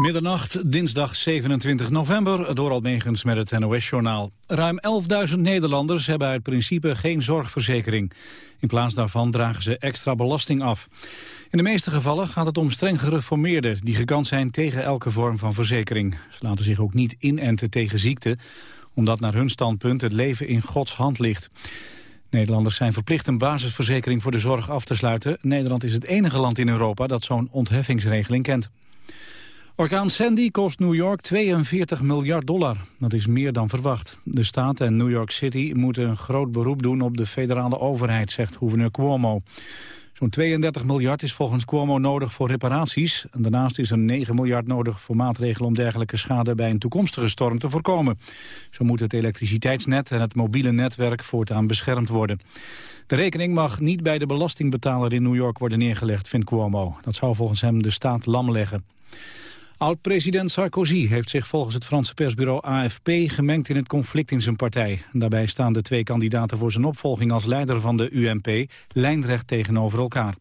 Middernacht, dinsdag 27 november, door Almegens met het NOS-journaal. Ruim 11.000 Nederlanders hebben uit principe geen zorgverzekering. In plaats daarvan dragen ze extra belasting af. In de meeste gevallen gaat het om streng gereformeerden... die gekant zijn tegen elke vorm van verzekering. Ze laten zich ook niet inenten tegen ziekte... omdat naar hun standpunt het leven in Gods hand ligt. Nederlanders zijn verplicht een basisverzekering voor de zorg af te sluiten. Nederland is het enige land in Europa dat zo'n ontheffingsregeling kent. Orkaan Sandy kost New York 42 miljard dollar. Dat is meer dan verwacht. De staat en New York City moeten een groot beroep doen op de federale overheid, zegt gouverneur Cuomo. Zo'n 32 miljard is volgens Cuomo nodig voor reparaties. En daarnaast is er 9 miljard nodig voor maatregelen om dergelijke schade bij een toekomstige storm te voorkomen. Zo moet het elektriciteitsnet en het mobiele netwerk voortaan beschermd worden. De rekening mag niet bij de belastingbetaler in New York worden neergelegd, vindt Cuomo. Dat zou volgens hem de staat lam leggen. Oud-president Sarkozy heeft zich volgens het Franse persbureau AFP gemengd in het conflict in zijn partij. Daarbij staan de twee kandidaten voor zijn opvolging als leider van de UMP lijnrecht tegenover elkaar.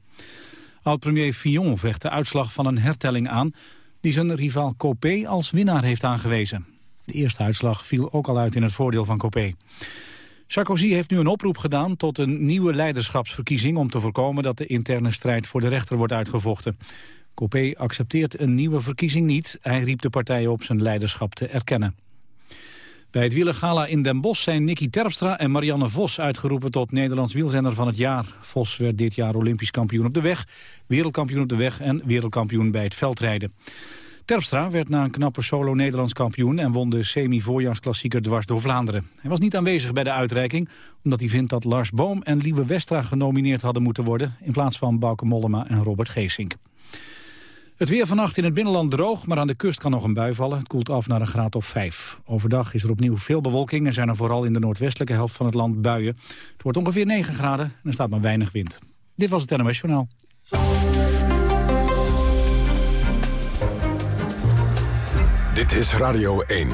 Oud-premier Fillon vecht de uitslag van een hertelling aan die zijn rivaal Copé als winnaar heeft aangewezen. De eerste uitslag viel ook al uit in het voordeel van Copé. Sarkozy heeft nu een oproep gedaan tot een nieuwe leiderschapsverkiezing... om te voorkomen dat de interne strijd voor de rechter wordt uitgevochten. Copé accepteert een nieuwe verkiezing niet. Hij riep de partijen op zijn leiderschap te erkennen. Bij het wielergala in Den Bosch zijn Nicky Terpstra en Marianne Vos uitgeroepen tot Nederlands wielrenner van het jaar. Vos werd dit jaar Olympisch kampioen op de weg, wereldkampioen op de weg en wereldkampioen bij het veldrijden. Terpstra werd na een knappe solo Nederlands kampioen en won de semi-voorjaarsklassieker dwars door Vlaanderen. Hij was niet aanwezig bij de uitreiking, omdat hij vindt dat Lars Boom en Lieve Westra genomineerd hadden moeten worden, in plaats van Bauke Mollema en Robert Geesink. Het weer vannacht in het binnenland droog, maar aan de kust kan nog een bui vallen. Het koelt af naar een graad of 5. Overdag is er opnieuw veel bewolking en zijn er vooral in de noordwestelijke helft van het land buien. Het wordt ongeveer 9 graden en er staat maar weinig wind. Dit was het NMS Journaal. Dit is Radio 1.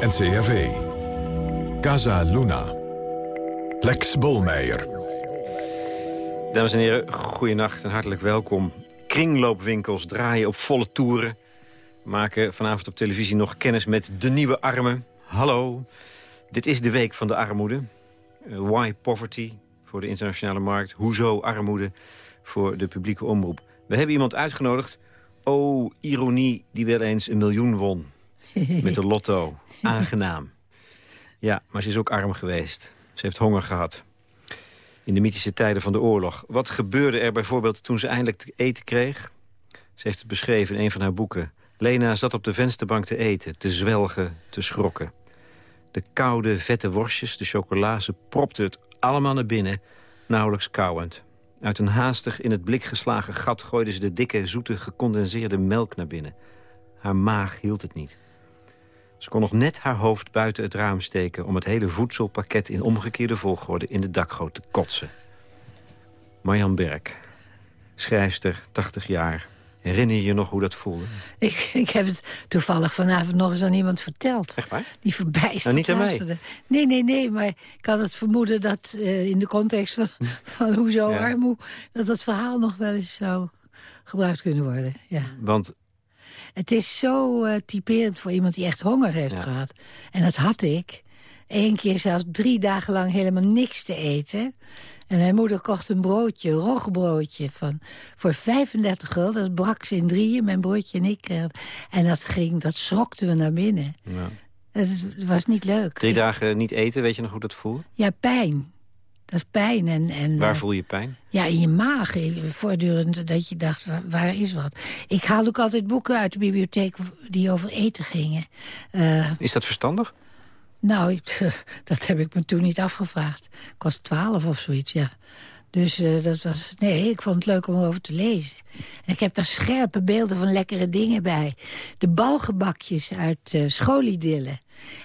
NCRV. Casa Luna. Lex Bolmeijer. Dames en heren, goeienacht en hartelijk welkom. Kringloopwinkels draaien op volle toeren. Maken vanavond op televisie nog kennis met de nieuwe armen. Hallo, dit is de week van de armoede. Uh, why poverty voor de internationale markt. Hoezo armoede voor de publieke omroep. We hebben iemand uitgenodigd. Oh, ironie, die wel eens een miljoen won. Met de lotto. Aangenaam. Ja, maar ze is ook arm geweest. Ze heeft honger gehad in de mythische tijden van de oorlog. Wat gebeurde er bijvoorbeeld toen ze eindelijk te eten kreeg? Ze heeft het beschreven in een van haar boeken. Lena zat op de vensterbank te eten, te zwelgen, te schrokken. De koude, vette worstjes, de chocola, ze propte het allemaal naar binnen, nauwelijks kauwend. Uit een haastig in het blik geslagen gat gooide ze de dikke, zoete, gecondenseerde melk naar binnen. Haar maag hield het niet. Ze kon nog net haar hoofd buiten het raam steken... om het hele voedselpakket in omgekeerde volgorde in de dakgoot te kotsen. Marjan Berk, schrijfster, 80 jaar. Herinner je je nog hoe dat voelde? Ik, ik heb het toevallig vanavond nog eens aan iemand verteld. Echt waar? Die verbijsterd nou, niet aan mij. Nee, nee, nee, maar ik had het vermoeden dat uh, in de context van, van hoezo ja. armoe... dat dat verhaal nog wel eens zou gebruikt kunnen worden. Ja. Want het is zo uh, typerend voor iemand die echt honger heeft gehad. En dat had ik. Eén keer zelfs drie dagen lang helemaal niks te eten. En mijn moeder kocht een broodje, een rogbroodje, van, voor 35 gulden. Dat brak ze in drieën, mijn broodje en ik. En dat, ging, dat schrokten we naar binnen. Ja. Het was niet leuk. Drie dagen niet eten, weet je nog hoe dat voelt? Ja, pijn. Dat is pijn. En, en, waar voel je pijn? Ja, in je maag. Voortdurend dat je dacht, waar, is wat? Ik haalde ook altijd boeken uit de bibliotheek die over eten gingen. Uh, is dat verstandig? Nou, dat heb ik me toen niet afgevraagd. Ik was twaalf of zoiets, ja. Dus uh, dat was... Nee, ik vond het leuk om over te lezen. En ik heb daar scherpe beelden van lekkere dingen bij. De balgebakjes uit uh.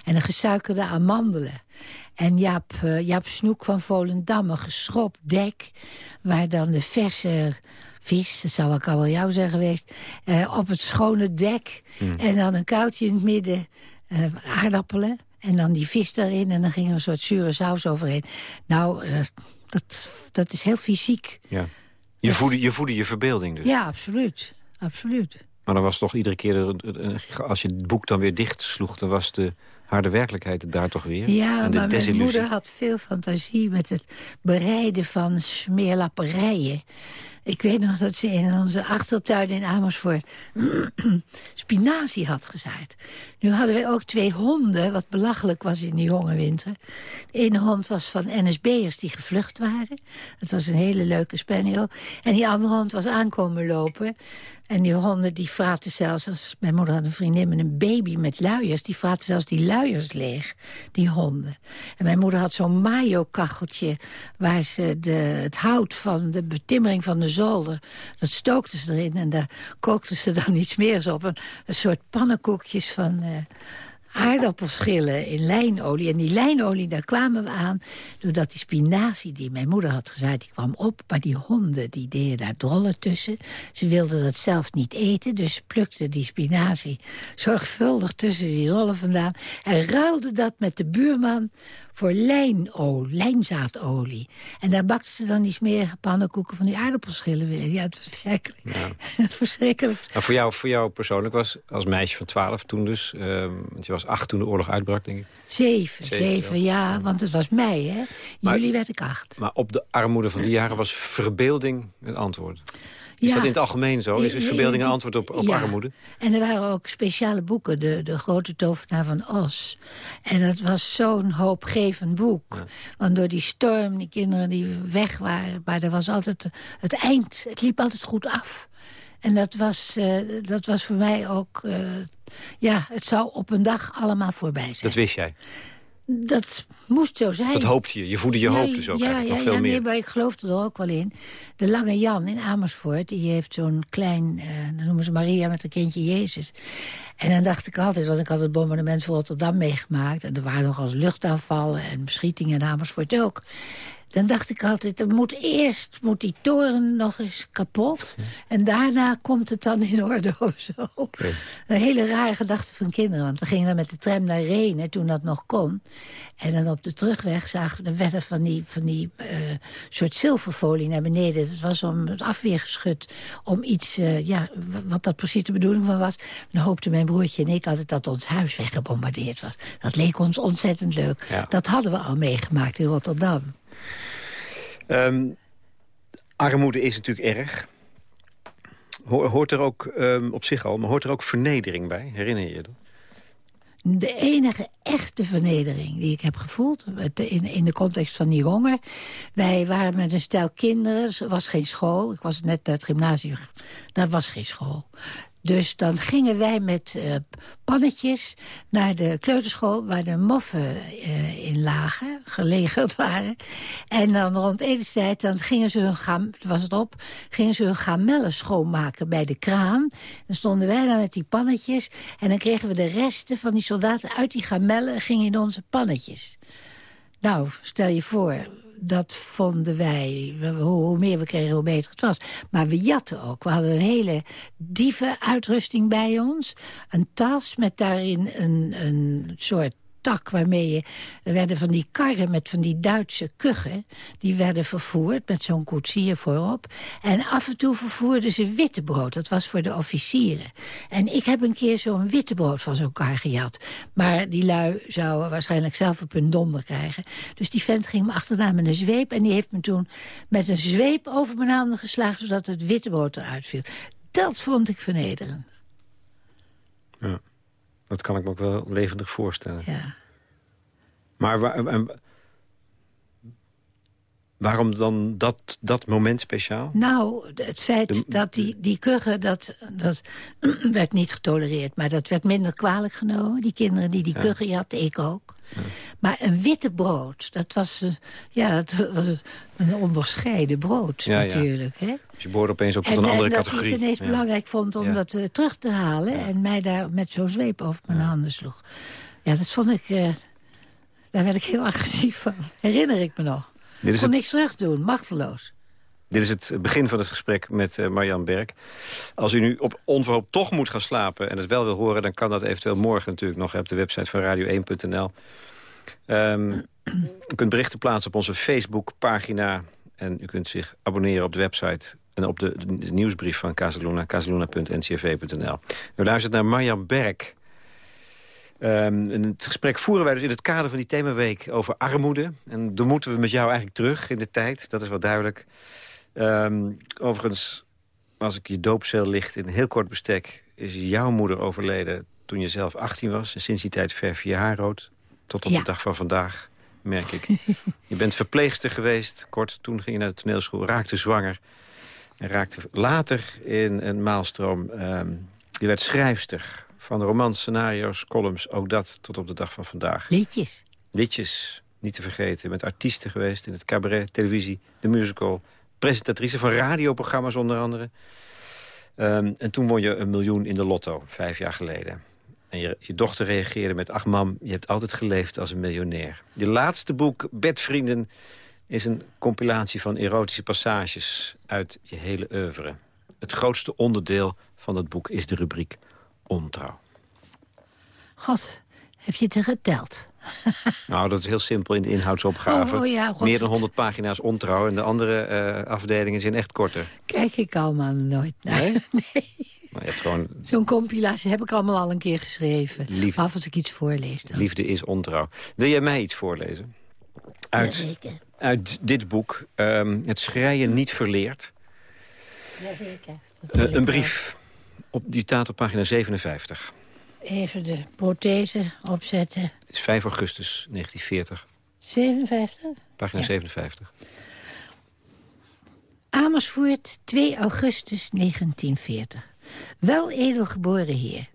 En de gesuikerde amandelen. En Jaap, uh, Jaap Snoek van Volendam, een geschropt dek... waar dan de verse vis, dat zou ik al wel jou zijn geweest... Uh, op het schone dek. Hmm. En dan een kuiltje in het midden, uh, aardappelen... En dan die vis daarin en dan ging er een soort zure saus overheen. Nou, dat, dat is heel fysiek. Ja. Je voedde, je voedde je verbeelding dus? Ja, absoluut. absoluut. Maar dan was toch iedere keer, als je het boek dan weer dicht sloeg... dan was de harde werkelijkheid daar toch weer? Ja, en maar mijn moeder had veel fantasie met het bereiden van smeerlapperijen. Ik weet nog dat ze in onze achtertuin in Amersfoort spinazie had gezaaid. Nu hadden wij ook twee honden, wat belachelijk was in die jonge winter. De ene hond was van NSB'ers die gevlucht waren. Dat was een hele leuke spaniel. En die andere hond was aankomen lopen. En die honden die fraten zelfs, als mijn moeder had een vriendin met een baby met luiers, die fraten zelfs die luiers leeg, die honden. En mijn moeder had zo'n mayo-kacheltje waar ze de, het hout van de betimmering van de dat stookten ze erin en daar kookten ze dan iets meer op. Een, een soort pannenkoekjes van... Aardappelschillen in lijnolie. En die lijnolie, daar kwamen we aan doordat die spinazie die mijn moeder had gezaaid, die kwam op. Maar die honden, die deden daar drollen tussen. Ze wilden dat zelf niet eten, dus ze plukten die spinazie zorgvuldig tussen die rollen vandaan. En ruilden dat met de buurman voor lijnolie, lijnzaadolie. En daar bakten ze dan die smerige pannenkoeken van die aardappelschillen weer. Ja, het was verschrikkelijk. Ja. verschrikkelijk. Nou, voor, jou, voor jou persoonlijk was als meisje van 12 toen dus... Um, want je was acht toen de oorlog uitbrak, denk ik. Zeven, zeven, ja, want het was mei, hè. Juli werd ik acht. Maar op de armoede van die jaren was verbeelding het antwoord. Is dat in het algemeen zo? Is, verbeelding een antwoord op, op ja. armoede? En er waren ook speciale boeken. De, de Grote Tovenaar van Os. En dat was zo'n hoopgevend boek. Want door die storm, die kinderen die weg waren... maar er was altijd het eind. Het liep altijd goed af. En dat was, uh, dat was voor mij ook... Uh, ja, het zou op een dag allemaal voorbij zijn. Dat wist jij? Dat moest zo zijn. Dat hoopte je. Je voedde je hoop dus ook ja, ja, nog veel ja, meer. Nee, maar ik geloofde er ook wel in. De Lange Jan in Amersfoort, die heeft zo'n klein... Uh, dan noemen ze Maria met een kindje Jezus. En dan dacht ik altijd, want ik had het bombardement van Rotterdam meegemaakt... en er waren nog als luchtaanvallen en beschietingen in Amersfoort ook dan dacht ik altijd, er moet eerst moet die toren nog eens kapot. En daarna komt het dan in orde of zo. Een hele rare gedachte van kinderen. Want we gingen dan met de tram naar Renen, toen dat nog kon. En dan op de terugweg zagen we, de werden van die, van die uh, soort zilverfolie naar beneden. Het was om het afweergeschut. Om iets, uh, ja, wat dat precies de bedoeling van was. Dan hoopten mijn broertje en ik altijd dat ons huis weggebombardeerd was. Dat leek ons ontzettend leuk. Dat hadden we al meegemaakt in Rotterdam. Um, armoede is natuurlijk erg. Hoort er ook, um, op zich al, maar hoort er ook vernedering bij? Herinner je je dat? De enige echte vernedering die ik heb gevoeld... in, in de context van die honger... wij waren met een stel kinderen, er was geen school. Ik was net naar het gymnasium, daar was geen school. Dus dan gingen wij met uh, pannetjes naar de kleuterschool... waar de moffen uh, in lagen, gelegerd waren. En dan rond etenstijd dan gingen ze hun, was het op, gingen ze hun gamellen schoonmaken bij de kraan. Dan stonden wij daar met die pannetjes... en dan kregen we de resten van die soldaten uit die gamellen... gingen in onze pannetjes. Nou, stel je voor, dat vonden wij, hoe, meer we kregen, hoe beter het was. Maar we jatten ook. We hadden een hele dievenuitrusting bij ons. Een tas met daarin een, een soort tak waarmee je... Er werden van die karren met van die Duitse kuggen... die werden vervoerd met zo'n koetsier voorop. En af en toe vervoerden ze wittebrood. Dat was voor de officieren. En ik heb een keer zo'n wittebrood van zo'n kar gejat. Maar die lui zouden waarschijnlijk zelf op hun donder krijgen. Dus die vent ging me achterna met een zweep... en die heeft me toen met een zweep over mijn handen geslagen... zodat het wittebrood eruit viel. Dat vond ik vernederend. Dat kan ik me ook wel levendig voorstellen. Ja. Maar waar, waarom dan dat, dat moment speciaal? Nou, het feit dat die, die kuggen, dat, dat werd niet getolereerd. Maar dat werd minder kwalijk genomen. Die kinderen die die ja. kuggen hadden, ik ook. Maar een witte brood, dat was, uh, ja, het was een onderscheiden brood ja, natuurlijk. Hè? Dus je boorde opeens op tot een andere categorie. En dat ik het ineens belangrijk vond om dat uh, terug te halen... en mij daar met zo'n zweep over mijn handen sloeg. Ja, dat vond ik... Uh, daar werd ik heel agressief van. Herinner ik me nog. Dit is kon het... niks terug doen, machteloos. Dit is het begin van het gesprek met uh, Marjan Berg. Als u nu op onverhoopt toch moet gaan slapen en het wel wil horen... dan kan dat eventueel morgen natuurlijk nog op de website van radio1.nl. Um, u kunt berichten plaatsen op onze Facebookpagina... en u kunt zich abonneren op de website En op de, de nieuwsbrief van Casaluna, casaluna.ncv.nl. We luisteren naar Marjan Berk. Um, het gesprek voeren wij dus in het kader van die themaweek over armoede. En dan moeten we met jou eigenlijk terug in de tijd. Dat is wel duidelijk. Um, overigens, als ik je doopcel licht in heel kort bestek... is jouw moeder overleden toen je zelf 18 was. En sinds die tijd verf je haar rood. Tot op de dag van vandaag, merk ik. je bent verpleegster geweest. Kort, toen ging je naar de toneelschool, raakte zwanger. En raakte later in een maalstroom... Um, je werd schrijfster van romans, scenario's, columns. Ook dat tot op de dag van vandaag. Liedjes. Liedjes, niet te vergeten. Met artiesten geweest in het cabaret, televisie, de musical. Presentatrice van radioprogramma's onder andere. Um, en toen won je een miljoen in de lotto, vijf jaar geleden. En je, je, dochter reageerde met... ach mam, je hebt altijd geleefd als een miljonair. Je laatste boek, Bedvrienden, is een compilatie van erotische passages... uit je hele oeuvre. Het grootste onderdeel van het boek is de rubriek ontrouw. God, heb je het geteld? nou, dat is heel simpel in de inhoudsopgave. Oh, ja, Meer dan 100 pagina's ontrouw. En de andere uh, afdelingen zijn echt korter. Kijk ik allemaal nooit naar. Nee? nee. Gewoon... Zo'n compilatie heb ik allemaal al een keer geschreven. Liefde... Af als ik iets voorlees. Dan. Liefde is ontrouw. Wil jij mij iets voorlezen? Uit, Jazeker. uit dit boek, um, Het schreien niet verleerd. Jazeker. Uh, een brief. Op, die staat op pagina 57. Even de prothese opzetten. Het is 5 augustus 1940. 57? Pagina ja. 57. Amersfoort, 2 augustus 1940. Wel edelgeboren heer.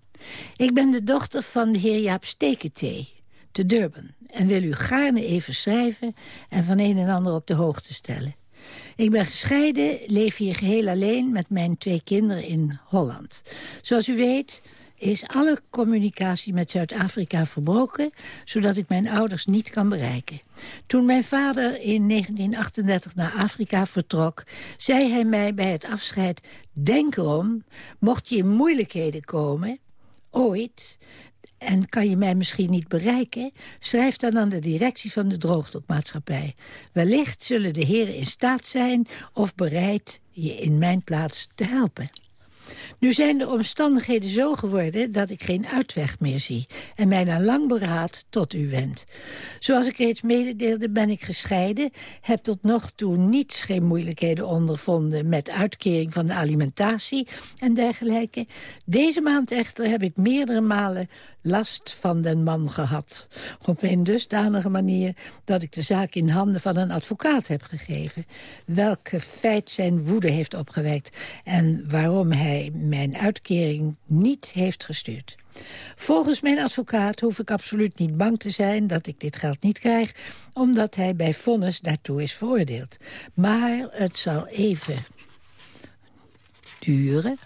Ik ben de dochter van de heer Jaap Steketee, te Durban... en wil u gaarne even schrijven en van een en ander op de hoogte stellen. Ik ben gescheiden, leef hier geheel alleen met mijn twee kinderen in Holland. Zoals u weet is alle communicatie met Zuid-Afrika verbroken... zodat ik mijn ouders niet kan bereiken. Toen mijn vader in 1938 naar Afrika vertrok... zei hij mij bij het afscheid... denk erom, mocht je in moeilijkheden komen... ooit, en kan je mij misschien niet bereiken... schrijf dan aan de directie van de droogdokmaatschappij. Wellicht zullen de heren in staat zijn of bereid je in mijn plaats te helpen. Nu zijn de omstandigheden zo geworden dat ik geen uitweg meer zie... en mij na lang beraad tot u wend. Zoals ik reeds mededeelde ben ik gescheiden... heb tot nog toe niets geen moeilijkheden ondervonden... met uitkering van de alimentatie en dergelijke. Deze maand echter heb ik meerdere malen last van den man gehad. Op een dusdanige manier dat ik de zaak in handen van een advocaat heb gegeven. Welke feit zijn woede heeft opgewekt en waarom hij mijn uitkering niet heeft gestuurd. Volgens mijn advocaat hoef ik absoluut niet bang te zijn dat ik dit geld niet krijg, omdat hij bij vonnis daartoe is veroordeeld. Maar het zal even duren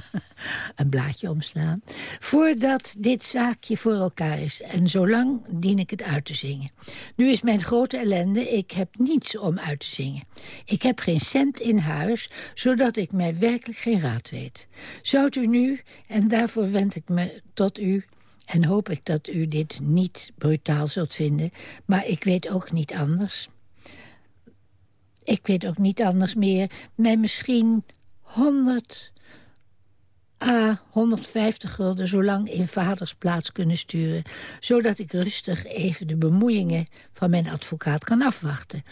een blaadje omslaan... voordat dit zaakje voor elkaar is. En zolang dien ik het uit te zingen. Nu is mijn grote ellende, ik heb niets om uit te zingen. Ik heb geen cent in huis, zodat ik mij werkelijk geen raad weet. Zou u nu, en daarvoor wend ik me tot u... en hoop ik dat u dit niet brutaal zult vinden... maar ik weet ook niet anders... Ik weet ook niet anders meer. Mij misschien honderd A, 150 gulden zo lang in vaders plaats kunnen sturen... zodat ik rustig even de bemoeiingen van mijn advocaat kan afwachten.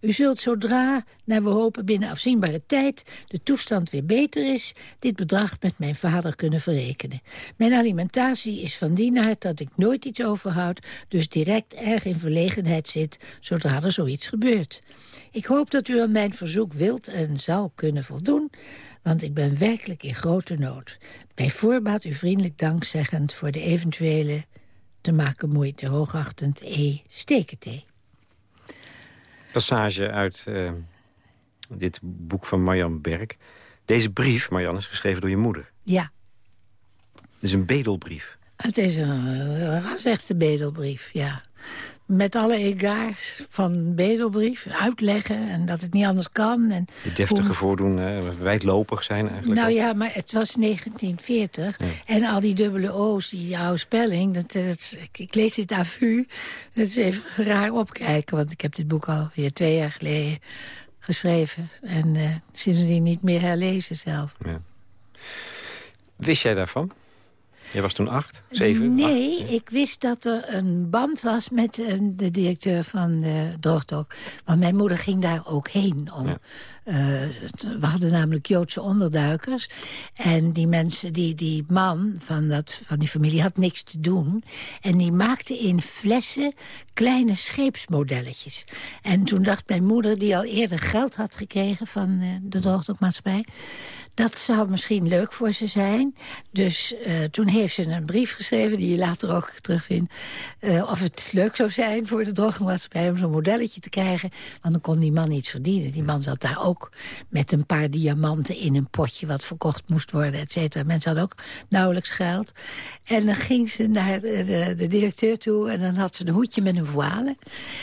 U zult zodra, naar we hopen binnen afzienbare tijd... de toestand weer beter is, dit bedrag met mijn vader kunnen verrekenen. Mijn alimentatie is van die dat ik nooit iets overhoud... dus direct erg in verlegenheid zit zodra er zoiets gebeurt. Ik hoop dat u aan mijn verzoek wilt en zal kunnen voldoen want ik ben werkelijk in grote nood. Bij voorbaat u vriendelijk dankzeggend voor de eventuele te maken moeite hoogachtend E. Stekentee. Passage uit uh, dit boek van Marjan Berg. Deze brief, Marjan, is geschreven door je moeder. Ja. Het is een bedelbrief. Het is een, een echte bedelbrief, ja met alle egaars van bedelbrief uitleggen en dat het niet anders kan. En de deftige hoe... voordoen, wijdlopig zijn eigenlijk. Nou ja, maar het was 1940 en al die dubbele O's, die jouw spelling, dat, dat, ik, ik, lees dit af u, dat is even raar opkijken, want ik heb dit boek al weer twee jaar geleden geschreven. En uh, sindsdien niet meer herlezen zelf. Ja. Wist jij daarvan? Jij was toen acht, zeven? Nee, ik wist dat er een band was met uh, de directeur van de Droogdok. Want mijn moeder ging daar ook heen. Om, ja. Uh, we hadden namelijk Joodse onderduikers. En die mensen, die, die man van, dat, van die familie had niks te doen. En die maakte in flessen kleine scheepsmodelletjes. En toen dacht mijn moeder, die al eerder geld had gekregen van uh, de Droogdokmaatschappij... Dat zou misschien leuk voor ze zijn. Dus uh, toen heeft ze een brief geschreven, die je later ook terugvindt... Uh, of het leuk zou zijn voor de droogmaatschappij om zo'n modelletje te krijgen. Want dan kon die man iets verdienen. Die man zat daar ook met een paar diamanten in een potje... wat verkocht moest worden, et cetera. Mensen hadden ook nauwelijks geld. En dan ging ze naar de, de, directeur toe en dan had ze een hoedje met een voile.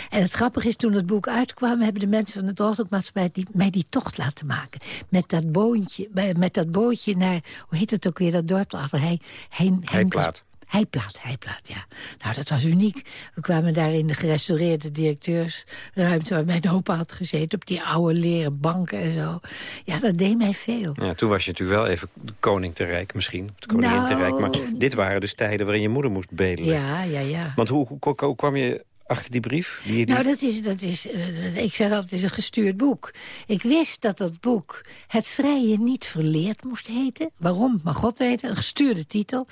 En het grappige is, toen het boek uitkwam... hebben de mensen van de droogmaatschappij die, mij die tocht laten maken. Met dat boontje met dat bootje naar, hoe heet het ook weer, dat dorp achter. Hij, hij. Heiplaat, Heiplaat, ja. Nou, dat was uniek. We kwamen daar in de gerestaureerde directeursruimte... waar mijn opa had gezeten, op die oude leren banken en zo. Ja, dat deed mij veel. Ja, toen was je natuurlijk wel even koning te rijk, misschien. De koningin nou, te rijk. Maar dit waren dus tijden waarin je moeder moest bedelen. Ja, ja, ja. Want hoe, hoe, hoe kwam je achter die brief? Die, Nou, dat is, dat is, uh, ik zeg altijd, het is een gestuurd boek. Ik wist dat dat boek Het schreien niet verleerd moest heten. Waarom? Maar God weet, een gestuurde titel.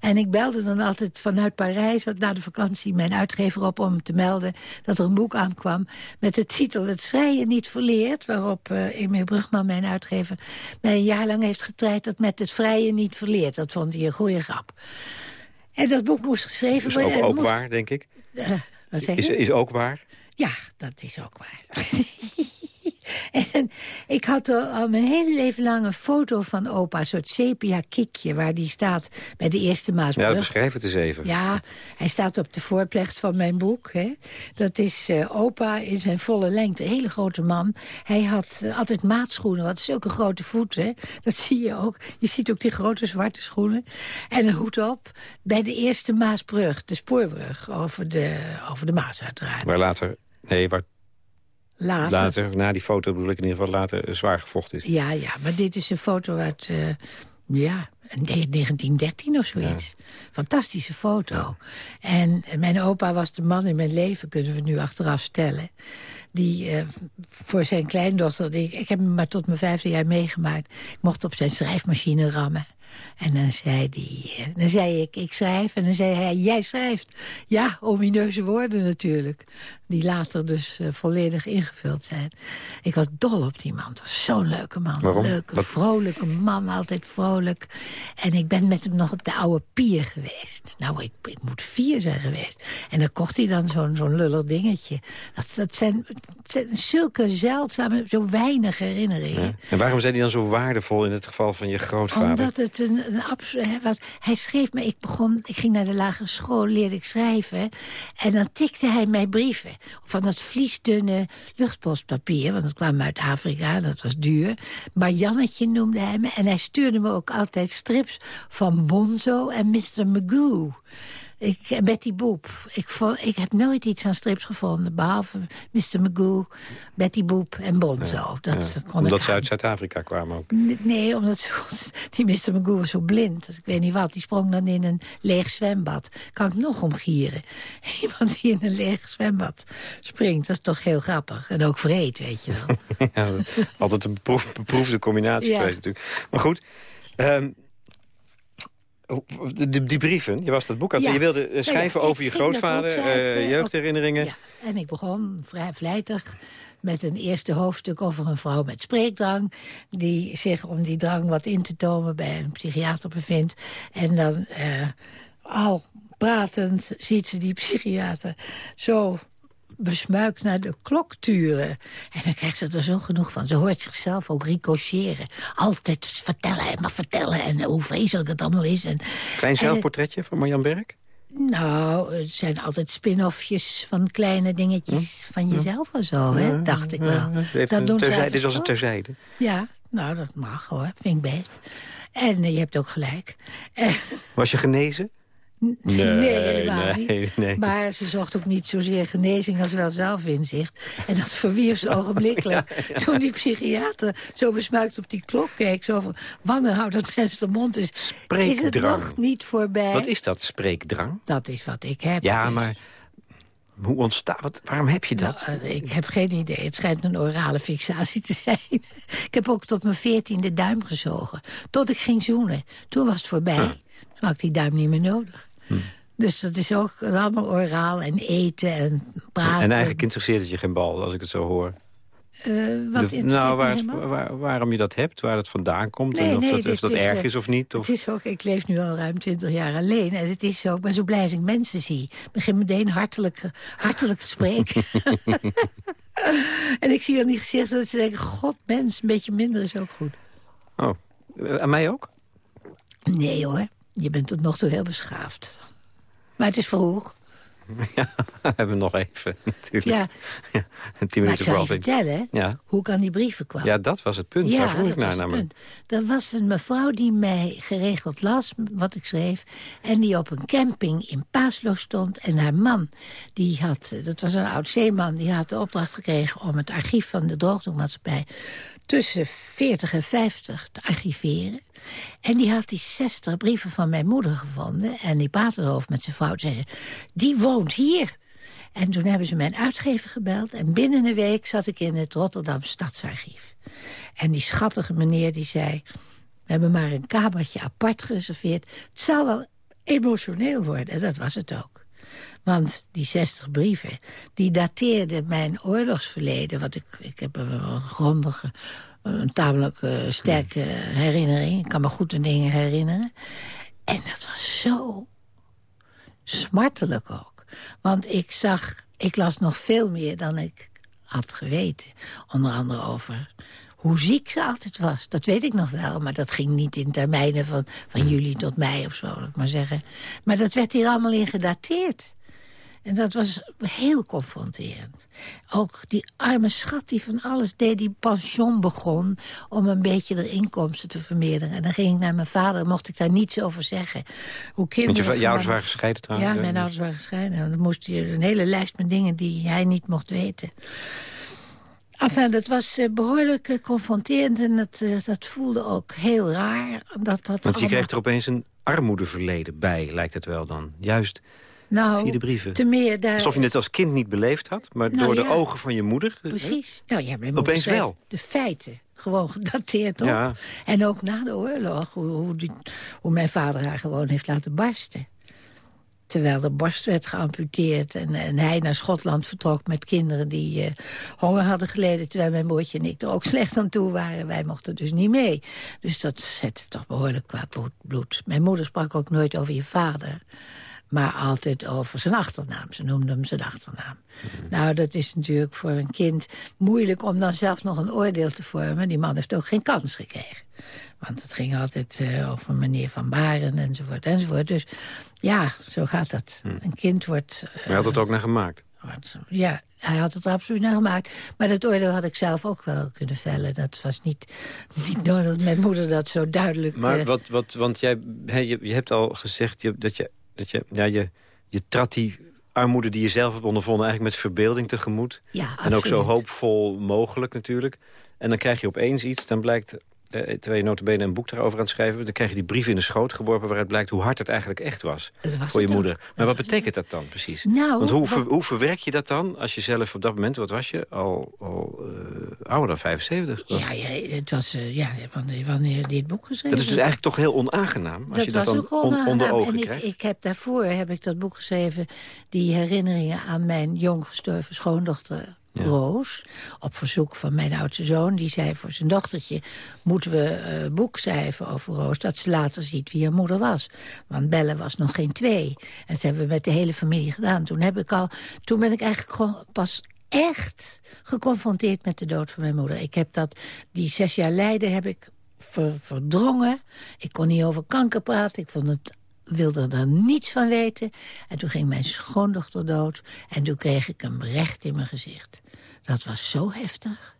En ik belde dan altijd vanuit Parijs, na de vakantie, mijn uitgever op... om te melden dat er een boek aankwam met de titel Het schreien niet verleerd. Waarop uh, Emil Brugman, mijn uitgever, mij een jaar lang heeft dat met het vrije niet verleerd. Dat vond hij een goede grap. En dat boek moest geschreven worden. Is ook, ook waar, denk ik. Is, is ook waar? Ja, dat is ook waar. en ik had al mijn hele leven lang een foto van opa, een soort sepia-kikje... waar die staat bij de eerste Maasbrug. Ja, beschrijf het eens even. Ja, hij staat op de voorplecht van mijn boek. Hè. Dat is uh, opa in zijn volle lengte, een hele grote man. Hij had uh, altijd maatschoenen, wat zulke grote voeten. Dat zie je ook. Je ziet ook die grote zwarte schoenen. En een hoed op bij de eerste Maasbrug, de spoorbrug... over de, over de Maas uiteraard. Waar later... Nee, waar Later. later. na die foto bedoel ik in ieder geval later zwaar gevochten is. Ja, ja, maar dit is een foto uit, uh, ja, 1913 of zoiets. Ja. Fantastische foto. Ja. En mijn opa was de man in mijn leven, kunnen we nu achteraf stellen. Die uh, voor zijn kleindochter, die, ik heb hem maar tot mijn vijfde jaar meegemaakt. Ik mocht op zijn schrijfmachine rammen. En dan zei, die, dan zei ik, ik schrijf. En dan zei hij, jij schrijft. Ja, omineuze woorden natuurlijk. Die later dus uh, volledig ingevuld zijn. Ik was dol op die man. Zo'n leuke man. Waarom? Leuke, Wat? vrolijke man. Altijd vrolijk. En ik ben met hem nog op de oude pier geweest. Nou, ik, ik moet vier zijn geweest. En dan kocht hij dan zo'n zo'n lullig dingetje. Dat, dat zijn, zijn zulke zeldzame, zo weinig herinneringen. Ja. En waarom zijn die dan zo waardevol in het geval van je grootvader? Omdat het een, een hij, was, hij schreef me, ik begon, ik ging naar de lagere school, leerde ik schrijven. En dan tikte hij mij brieven. Van dat vliesdunne luchtpostpapier, want dat kwam uit Afrika, dat was duur. Maar Jannetje noemde hij me. En hij stuurde me ook altijd strips van Bonzo en Mr. Magoo. Ik, Betty Boop. Ik, vond, ik heb nooit iets aan strips gevonden. Behalve Mr. Magoo, Betty Boop en Bonzo. Ja, dat ja. kon omdat ze uit Zuid-Afrika kwamen ook. Nee, omdat ze, die Mr. Magoo was zo blind. Dus ik weet niet wat. Die sprong dan in een leeg zwembad. Kan ik nog omgieren? Iemand die in een leeg zwembad springt. Dat is toch heel grappig. En ook vreed, weet je wel. ja, altijd een beproef, beproefde combinatie geweest natuurlijk. Maar goed... Um, die, die, brieven, je was dat boek aan ja. je wilde schrijven ja, over je grootvader, uh, jeugdherinneringen. Ja, en ik begon vrij vlijtig met een eerste hoofdstuk over een vrouw met spreekdrang... die zich om die drang wat in te tomen bij een psychiater bevindt. En dan uh, al pratend ziet ze die psychiater zo besmuikt naar de klok turen. En dan krijgt ze er zo genoeg van. Ze hoort zichzelf ook ricocheren. Altijd vertellen en maar vertellen. En hoe vreselijk het allemaal is. En, Klein zelfportretje van Marjan Berg? Nou, het zijn altijd spin-offjes van kleine dingetjes hm? van jezelf hm? en zo, hè, ja, dacht ik wel. Ja, dat doen terzijde, dit was een terzijde. Ja, nou, dat mag hoor, vind ik best. En uh, je hebt ook gelijk. Was je genezen? Nee, Nee, helemaal nee, niet. nee. Maar ze zocht ook niet zozeer genezing als wel zelfinzicht. En dat verwierf ze ogenblikkelijk. Toen die psychiater zo besmuikt op die klok keek. Zo van, wanneer houdt dat mensen de mond? Is, is het Spreekdrang. nog niet voorbij? Wat is dat, spreekdrang? Dat is wat ik heb. Ja, Dus. maar hoe ontstaat... Waarom heb je dat? Nou, eh, ik heb geen idee. Het schijnt een orale fixatie te zijn. ik heb ook tot mijn veertiende duim gezogen. Tot ik ging zoenen. Toen was het voorbij. Toen had ik die duim niet meer nodig. Hm. Dus dat is ook allemaal oraal en eten en praten. en eigenlijk interesseert het je geen bal, als ik het zo hoor. Eh, wat De- interesseert nou, waar het- waar- waarom je dat hebt, waar het vandaan komt... Nee, en of nee, dat, of dat is, erg eh, is of niet. Of... Het is ook, ik leef nu al ruim twintig jaar alleen. En het is zo, ik ben zo blij als ik mensen zie. Ik begin meteen hartelijk, hartelijk te spreken. en ik zie aan die gezichten dat ze denken... God, mens, een beetje minder is ook goed. Oh, eh, aan mij ook? Nee hoor, je bent tot nog toe heel beschaafd. Maar het is vroeg. We hebben nog even, natuurlijk. Ja, Tien maar ik minuten half één. vertellen Ja. hoe ik aan die brieven kwam. ja, dat was het punt. Daar vroeg ik dat naar was het namelijk. punt. Er was een mevrouw die mij geregeld las, wat ik schreef... en die op een camping in Paaslo stond. En haar man, die had, dat was een oud zeeman... die had de opdracht gekregen om het archief van de droogdoekmaatschappij... tussen 40 en 50 te archiveren. En die had die 60 brieven van mijn moeder gevonden... en die erover met zijn vrouw. Zei ze, die woont hier... En toen hebben ze mijn uitgever gebeld. En binnen een week zat ik in het Rotterdam Stadsarchief. En die schattige meneer die zei... we hebben maar een kamertje apart gereserveerd. Het zal wel emotioneel worden. En dat was het ook. Want die 60 brieven, die dateerden mijn oorlogsverleden... wat ik, ik heb een grondige, een tamelijk eh, sterke herinnering. Ik kan me goed aan dingen herinneren. En dat was zo smartelijk ook. Want ik zag, ik las nog veel meer dan ik had geweten. Onder andere over hoe ziek ze altijd was. Dat weet ik nog wel, maar dat ging niet in termijnen van, van juli tot mei of zo, wil ik maar zeggen. Maar dat werd hier allemaal in gedateerd. En dat was heel confronterend. Ook die arme schat die van alles deed, die pension begon... om een beetje de inkomsten te vermeerderen. En dan ging ik naar mijn vader, mocht ik daar niets over zeggen. Hoe Want kinderen je, je ouders waren gescheiden trouwens? ja, mijn ouders waren gescheiden. En dan moest je een hele lijst met dingen die hij niet mocht weten. Enfin, dat was eh, behoorlijk eh, confronterend en dat, eh, dat voelde ook heel raar. Dat, dat Want je allemaal- kreeg er opeens een armoedeverleden bij, lijkt het wel dan. Juist nou, via de brieven. te meer daar... Alsof je het als kind niet beleefd had, maar Nou door de ogen van je moeder... hè? Precies. Nou, ja, mijn moeder Opeens wel. De feiten gewoon gedateerd op. Ja. En ook na de oorlog, hoe, hoe, die, hoe mijn vader haar gewoon heeft laten barsten. Terwijl de borst werd geamputeerd en, en hij naar Schotland vertrok met kinderen die eh, honger hadden geleden. Terwijl mijn broertje en ik er ook slecht aan toe waren. Wij mochten dus niet mee. Dus dat zette toch behoorlijk qua bloed. Mijn moeder sprak ook nooit over je vader. Maar altijd over zijn achternaam. Ze noemde hem zijn achternaam. Nou, dat is natuurlijk voor een kind moeilijk om dan zelf nog een oordeel te vormen. Die man heeft ook geen kans gekregen. Want het ging altijd eh, over meneer Van Baren enzovoort enzovoort. Dus ja, zo gaat dat. Een kind wordt... eh, Maar je had het ook naar gemaakt. wordt- Ja, hij had het er absoluut naar gemaakt. Maar dat oordeel had ik zelf ook wel kunnen vellen. Dat was niet, niet nodig dat mijn moeder dat zo duidelijk... Maar eh, wat, wat, want jij, je, je hebt al gezegd je, dat je, dat je, ja, je, je trad die armoede die je zelf hebt ondervonden... eigenlijk met verbeelding tegemoet. ja, En ook zo hoopvol mogelijk natuurlijk. En dan krijg je opeens iets, dan blijkt... Eh, terwijl je notabene een boek daarover aan het schrijven bent... dan krijg je die brief in de schoot geworpen... waaruit blijkt hoe hard het eigenlijk echt was voor je moeder. ook. Maar wat betekent dat dan precies? Nou, Want hoe, ver- hoe verwerk je dat dan als je zelf op dat moment... wat was je? Al, al eh, ouder dan 75? was. Ja, ja, het was, eh, ja, wanneer, wanneer dit boek geschreven Dat is dus eigenlijk toch heel onaangenaam... als dat je dat dan on- onder ogen en ik, krijgt. ik heb daarvoor heb ik dat boek geschreven... die herinneringen aan mijn jong gestorven schoondochter Roos. Op verzoek van mijn oudste zoon. Die zei voor zijn dochtertje... moeten we eh, een boek schrijven over Roos... dat ze later ziet wie haar moeder was. Want Belle was nog geen twee. Dat hebben we met de hele familie gedaan. Toen, heb ik al, toen ben ik eigenlijk gewoon pas echt geconfronteerd met de dood van mijn moeder. Ik heb dat, die zes jaar lijden heb ik ver- verdrongen. Ik kon niet over kanker praten. Ik vond het, wilde er niets van weten. En toen ging mijn schoondochter dood. En toen kreeg ik hem recht in mijn gezicht. Dat was zo heftig.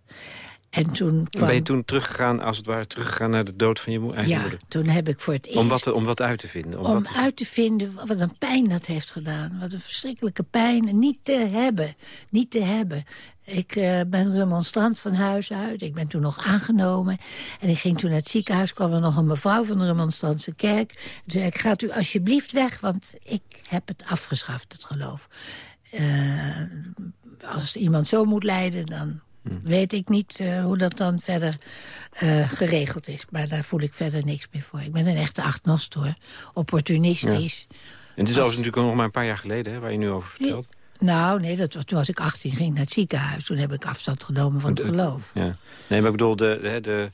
En toen kwam... Ben je toen teruggegaan, als het ware, teruggegaan naar de dood van je eigen ja, moeder? toen heb ik voor het eerst... Om wat, om wat uit te vinden? Om, wat uit te vinden wat een pijn dat heeft gedaan. Wat een verschrikkelijke pijn. Niet te hebben. Niet te hebben. Ik uh, ben remonstrant van huis uit. Ik ben toen nog aangenomen. En ik ging toen naar het ziekenhuis. kwam er nog een mevrouw van de remonstrantse kerk. Toen zei ik, gaat u alsjeblieft weg, want ik heb het afgeschaft, het geloof. Uh, als iemand zo moet lijden, dan Hmm. Weet ik niet uh, hoe dat dan verder uh, geregeld is. Maar daar voel ik verder niks meer voor. Ik ben een echte agnost hoor. Opportunistisch. Ja. En het is Als... natuurlijk nog maar een paar jaar geleden hè, waar je nu over vertelt. Nou, nee, dat was, toen was ik 18, ging naar het ziekenhuis. Toen heb ik afstand genomen van het geloof. Ja. Nee, maar ik bedoel, de, de, de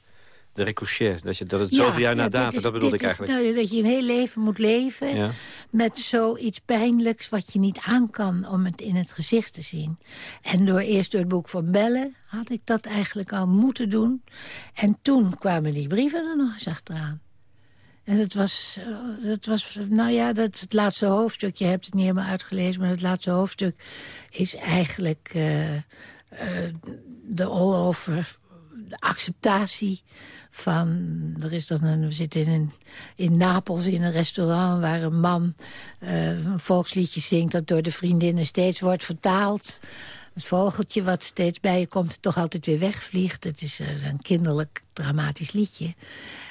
ricochet. Dat, je, dat het zoveel jaar na ja, datum, dat bedoelde ik eigenlijk. nou, dat je een heel leven moet leven ja. met zoiets pijnlijks... wat je niet aan kan om het in het gezicht te zien. En door, eerst door het boek van Bellen had ik dat eigenlijk al moeten doen. En toen kwamen die brieven er nog eens achteraan. En het was, het was, nou ja, dat, het laatste hoofdstuk, je hebt het niet helemaal uitgelezen... maar het laatste hoofdstuk is eigenlijk uh, uh, de all over de acceptatie van... Er is dan een, we zitten in, in Napels in een restaurant waar een man uh, een volksliedje zingt... dat door de vriendinnen steeds wordt vertaald. Het vogeltje wat steeds bij je komt toch altijd weer wegvliegt. Het is een kinderlijk dramatisch liedje.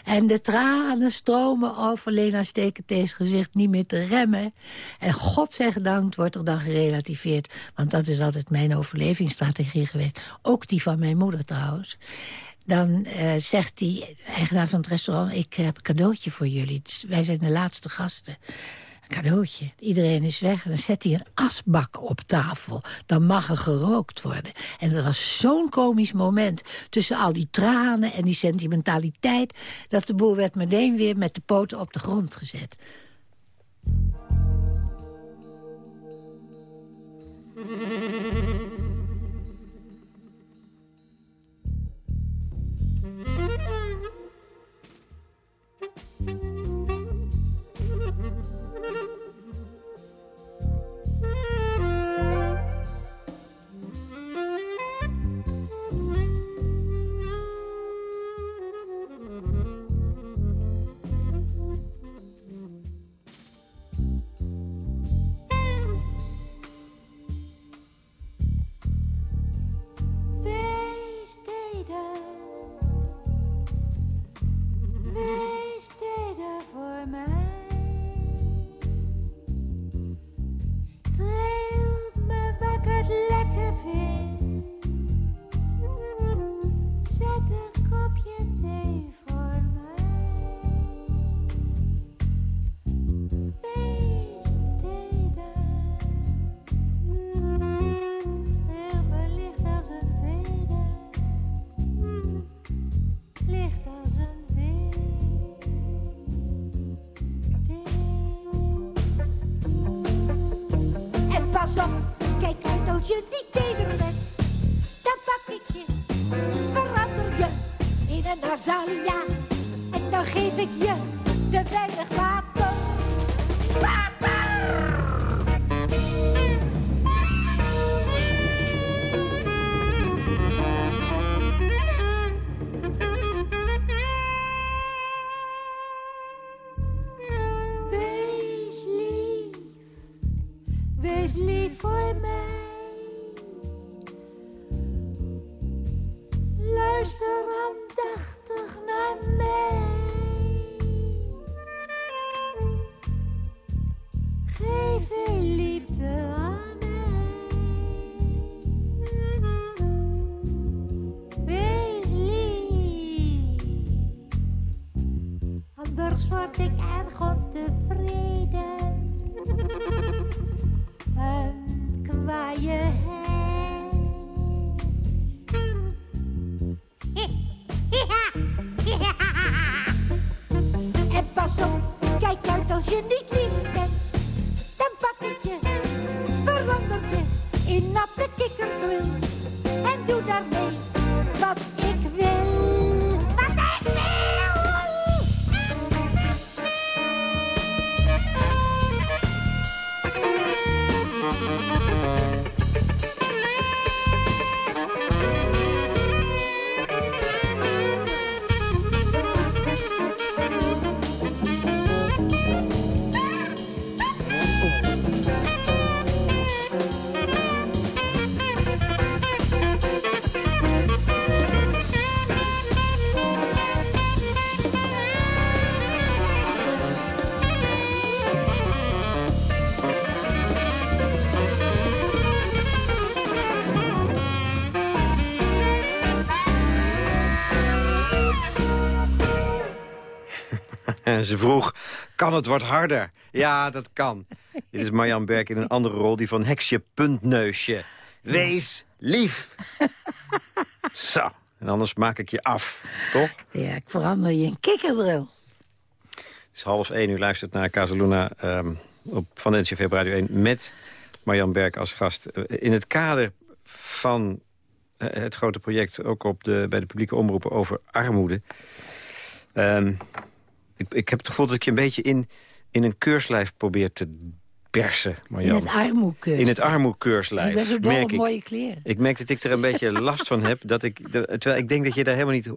En de tranen stromen over Lena Stekentees gezicht niet meer te remmen. En God zij gedankt wordt er dan gerelativeerd. Want dat is altijd mijn overlevingsstrategie geweest. Ook die van mijn moeder trouwens. Dan uh, zegt die eigenaar van het restaurant... ik heb een cadeautje voor jullie. Wij zijn de laatste gasten cadeautje. Iedereen is weg en dan zet hij een asbak op tafel. Dan mag er gerookt worden. En dat was zo'n komisch moment tussen al die tranen en die sentimentaliteit... dat de boel werd meteen weer met de poten op de grond gezet. Als je niet teder bent, dan pak ik je. Verander je in een azalea, En dan geef ik je te weinig wapen. En ze vroeg, kan het wat harder? Ja, dat kan. Dit is Marjan Berk in een andere rol, die van Heksje Puntneusje. Wees lief. Zo, en anders maak ik je af, toch? Ja, ik verander je in kikkerdril. Het is half één, u luistert naar Casaluna um, op, van NCV Radio 1... met Marjan Berk als gast. Eh, in het kader van uh, het grote project... ook op de, bij de publieke omroepen over armoede... Um, ik, ik heb het gevoel dat ik je een beetje in, in een keurslijf probeer te persen. Marjan. In het armoekeurs. In het armoekeurslijf. Ik ben zo dol op mooie kleren. Ik merk dat ik er een beetje last van heb. Dat ik, terwijl ik denk dat je daar helemaal niet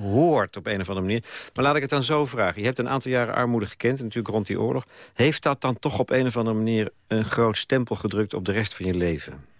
hoort op een of andere manier. Maar laat ik het dan zo vragen. Je hebt een aantal jaren armoede gekend, natuurlijk rond die oorlog. Heeft dat dan toch op een of andere manier een groot stempel gedrukt op de rest van je leven?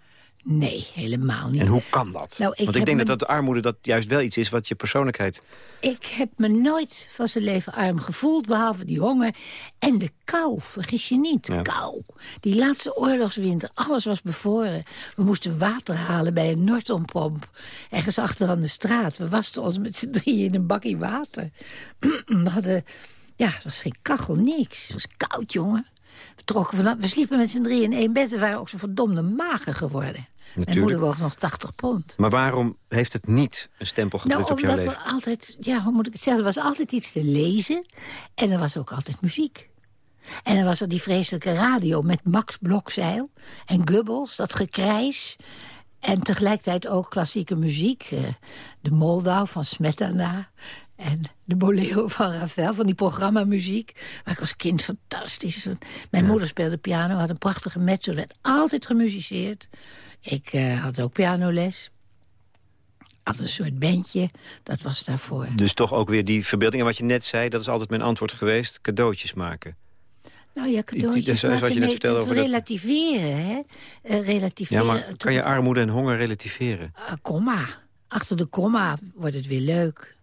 Nee, helemaal niet. En hoe kan dat? Nou, Want ik denk dat, dat de armoede dat juist wel iets is wat je persoonlijkheid... Ik heb me nooit van zijn leven arm gevoeld, behalve die honger. En de kou, vergis je niet, kou. Die laatste oorlogswinter, alles was bevroren. We moesten water halen bij een Noordonpomp. Ergens achter aan de straat. We wasten ons met z'n drieën in een bakje water. We hadden... Ja, het was geen kachel, niks. Het was koud, jongen. We, trokken vanaf, we sliepen met z'n drieën in één bed en waren ook zo verdomde mager geworden. Natuurlijk. Mijn moeder woog nog 80 pond. Maar waarom heeft het niet een stempel gedrukt nou, op jouw leven? Er altijd, ja, hoe moet ik het zeggen? Er was altijd iets te lezen. En er was ook altijd muziek. En dan was er die vreselijke radio met Max Blokzeil en Gubbels, dat gekrijs. En tegelijkertijd ook klassieke muziek. Uh, de Moldau van Smetana. En de bolero van Ravel, van die programmamuziek. Waar ik als kind fantastisch... Mijn moeder speelde piano, had een prachtige mezzo. Er werd altijd gemusiceerd. Ik uh, had ook pianoles. Had een soort bandje, dat was daarvoor. Dus toch ook weer die verbeelding. En wat je net zei, dat is altijd mijn antwoord geweest. Cadeautjes maken. Nou ja, cadeautjes maken. Wat je net vertelde over relativeren, hè? Uh, relativeren. Ja, maar kan je armoede en honger relativeren? Uh, komma. Achter de komma wordt het weer leuk.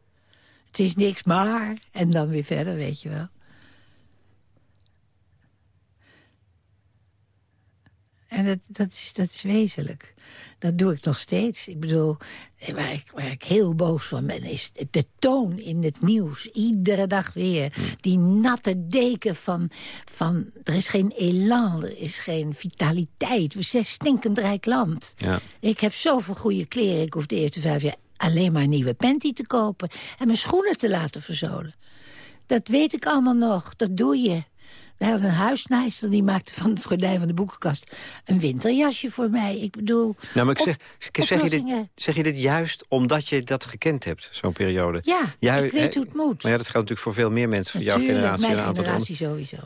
Het is niks maar. En dan weer verder, weet je wel. En dat, dat, is, dat is wezenlijk. Dat doe ik nog steeds. Ik bedoel, waar ik, waar ik heel boos van ben... is de toon in het nieuws. Iedere dag weer. Hmm. Die natte deken van, van... Er is geen elan, er is geen vitaliteit. We zijn stinkend rijk land. Ja. Ik heb zoveel goede kleren. Ik hoef de eerste vijf jaar alleen maar een nieuwe panty te kopen. En mijn schoenen te laten verzolen. Dat weet ik allemaal nog. Dat doe je. We hadden een huisnaaister die maakte van het gordijn van de boekenkast... een winterjasje voor mij. Ik bedoel... Nou, maar ik zeg, zeg, je dit, zeg je dit juist omdat je dat gekend hebt, zo'n periode? Ja, ik weet hoe het moet. Maar ja, dat geldt natuurlijk voor veel meer mensen van jouw generatie. mijn generatie sowieso.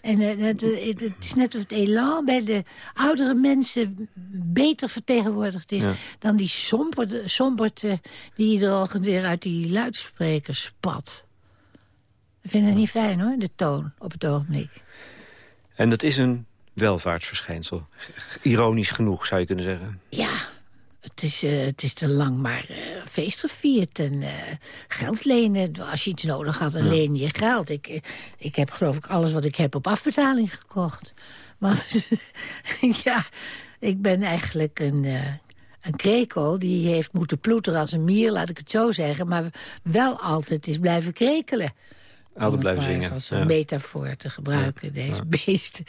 En uh, het, het, is net of het elan bij de oudere mensen beter vertegenwoordigd is... dan die somberte, somberte die iedere weer uit die luidsprekers spat. Ik vind het niet fijn hoor, de toon op het ogenblik. En dat is een welvaartsverschijnsel. Ironisch genoeg, zou je kunnen zeggen. Ja, het is, uh, het is te lang maar uh, feest gevierd en uh, geld lenen. Als je iets nodig had, dan ja. leen je geld. Ik, ik heb geloof ik alles wat ik heb op afbetaling gekocht. Maar ja, ik ben eigenlijk een, een krekel die heeft moeten ploeteren als een mier, laat ik het zo zeggen. Maar wel altijd is blijven krekelen. Altijd blijven zingen. Als een metafoor te gebruiken, deze beesten.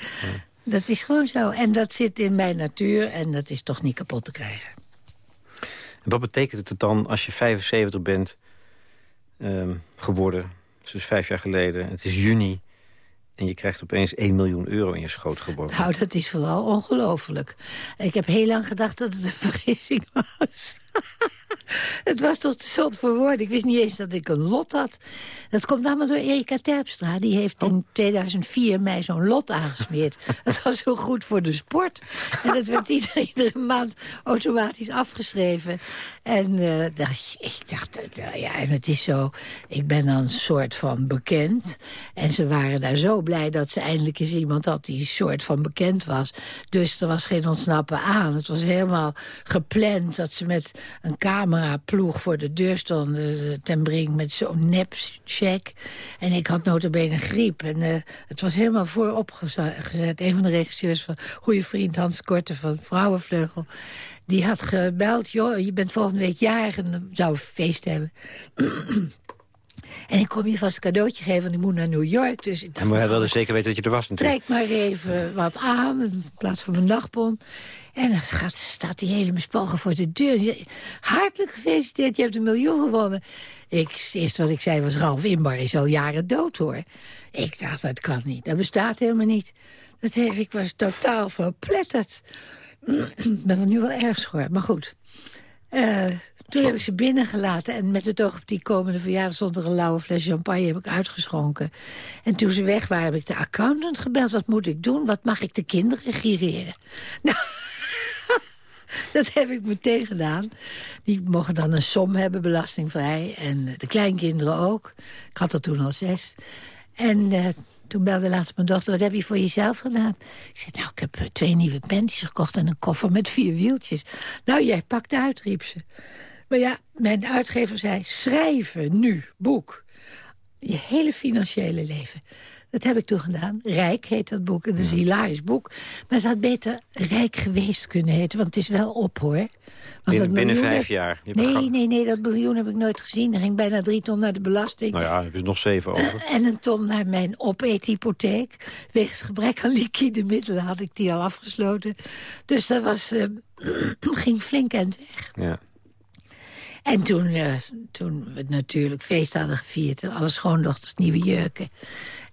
Dat is gewoon zo. En dat zit in mijn natuur en dat is toch niet kapot te krijgen. En wat betekent het dan als je 75 bent um, geworden? Dus vijf jaar geleden. Het is juni. En je krijgt opeens 1 miljoen euro in je schoot geborgen. Nou, dat is vooral ongelooflijk. Ik heb heel lang gedacht dat het een vergissing was. het was toch te zot voor woorden. Ik wist niet eens dat ik een lot had. Dat komt allemaal door Erika Terpstra. Die heeft in 2004 mij zo'n lot aangesmeerd. dat was zo goed voor de sport. En dat werd iedere, iedere maand automatisch afgeschreven. En uh, dacht, ik dacht, uh, ja, en het is zo... Ik ben dan een soort van bekend. En ze waren daar zo blij dat ze eindelijk eens iemand had... die een soort van bekend was. Dus er was geen ontsnappen aan. Het was helemaal gepland dat ze met een cameraploeg voor de deur stonden... Eh, ten brink met zo'n nep-check. En ik had notabene griep. En uh, het was helemaal voorop gezet. Een van de regisseurs van goede vriend Hans Korte van Vrouwenvleugel... die had gebeld, joh, je bent volgende week jarig en dan zou een feest hebben. En ik kom je vast een cadeautje geven, want ik moet naar New York. Dus ik dacht, maar hij wilde zeker weten dat je er was natuurlijk. trek maar even wat aan in plaats van mijn nachtpon. En dan gaat, staat die hele bespogen voor de deur. Hartelijk gefeliciteerd, je hebt een miljoen gewonnen. Ik, het wat ik zei was, Ralf Inbar is al jaren dood, hoor. Ik dacht, dat kan niet. Dat bestaat helemaal niet. Dat ik was totaal verpletterd. Ik ben nu wel erg schor, maar goed. Eh, toen heb ik ze binnengelaten en met het oog op die komende verjaardag... stond een lauwe fles champagne, heb ik uitgeschonken. En toen ze weg waren, heb ik de accountant gebeld. Wat moet ik doen? Wat mag ik de kinderen gireren? Nou, dat heb ik meteen gedaan. Die mogen dan een som hebben, belastingvrij. En de kleinkinderen ook. Ik had er toen al zes. En eh, toen belde laatst mijn dochter, wat heb je voor jezelf gedaan? Ik zei, nou, ik heb eh, twee nieuwe panties gekocht en een koffer met vier wieltjes. Nou, jij pakt uit, riep ze. Maar ja, mijn uitgever zei, schrijven nu, boek. Je hele financiële leven. Dat heb ik toen gedaan. Rijk heet dat boek. Het is een hilarisch boek. Maar het had beter Rijk geweest kunnen heten. Want het is wel op, hoor. Want Binnen, dat binnen vijf heb- jaar. Je Nee, nee, nee, dat miljoen heb ik nooit gezien. Er ging bijna drie ton naar de belasting. Nou ja, je nog zeven over. En een ton naar mijn opeethypotheek. Wegens gebrek aan liquide middelen had ik die al afgesloten. Dus dat was, eh, ging flink aan het weg. Ja. En toen, eh, toen we natuurlijk feest hadden gevierd... en alle schoondochters nieuwe jurken...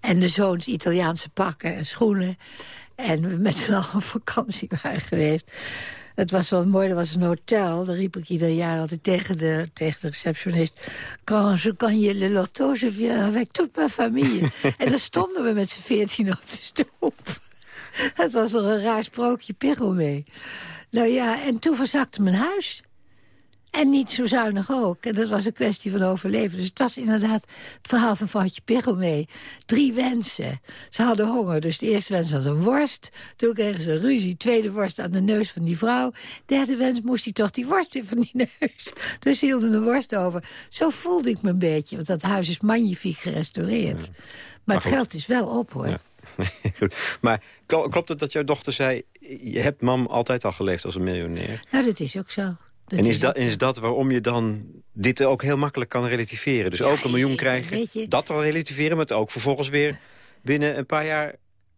en de zoons Italiaanse pakken en schoenen... en we met z'n allen op vakantie waren geweest... Het was wel mooi, er was een hotel. Daar riep ik ieder jaar altijd tegen de, tegen de receptionist... Quand je gagne le loto, je viens avec toute ma famille. en dan stonden we met z'n veertien op de stoep. Het was er een raar sprookje pichel mee. Nou ja, en toen verzakte mijn huis. En niet zo zuinig ook. En dat was een kwestie van overleven. Dus het was inderdaad het verhaal van vrouwtje Pichel mee. Drie wensen. Ze hadden honger, dus de eerste wens was een worst. Toen kregen ze ruzie, tweede worst aan de neus van die vrouw. Derde wens moest hij toch die worst weer van die neus. Dus ze hielden de worst over. Zo voelde ik me een beetje, want dat huis is magnifiek gerestaureerd. Maar, het goed. geld is wel op, hoor. Ja. Goed. Maar kl- klopt het dat jouw dochter zei... je hebt mam altijd al geleefd als een miljonair? Nou, dat is ook zo. Dat en is dat, is dat waarom je dan dit ook heel makkelijk kan relativeren? Dus ook een miljoen je- krijgen, je- dat al relativeren... maar het ook vervolgens weer binnen een paar jaar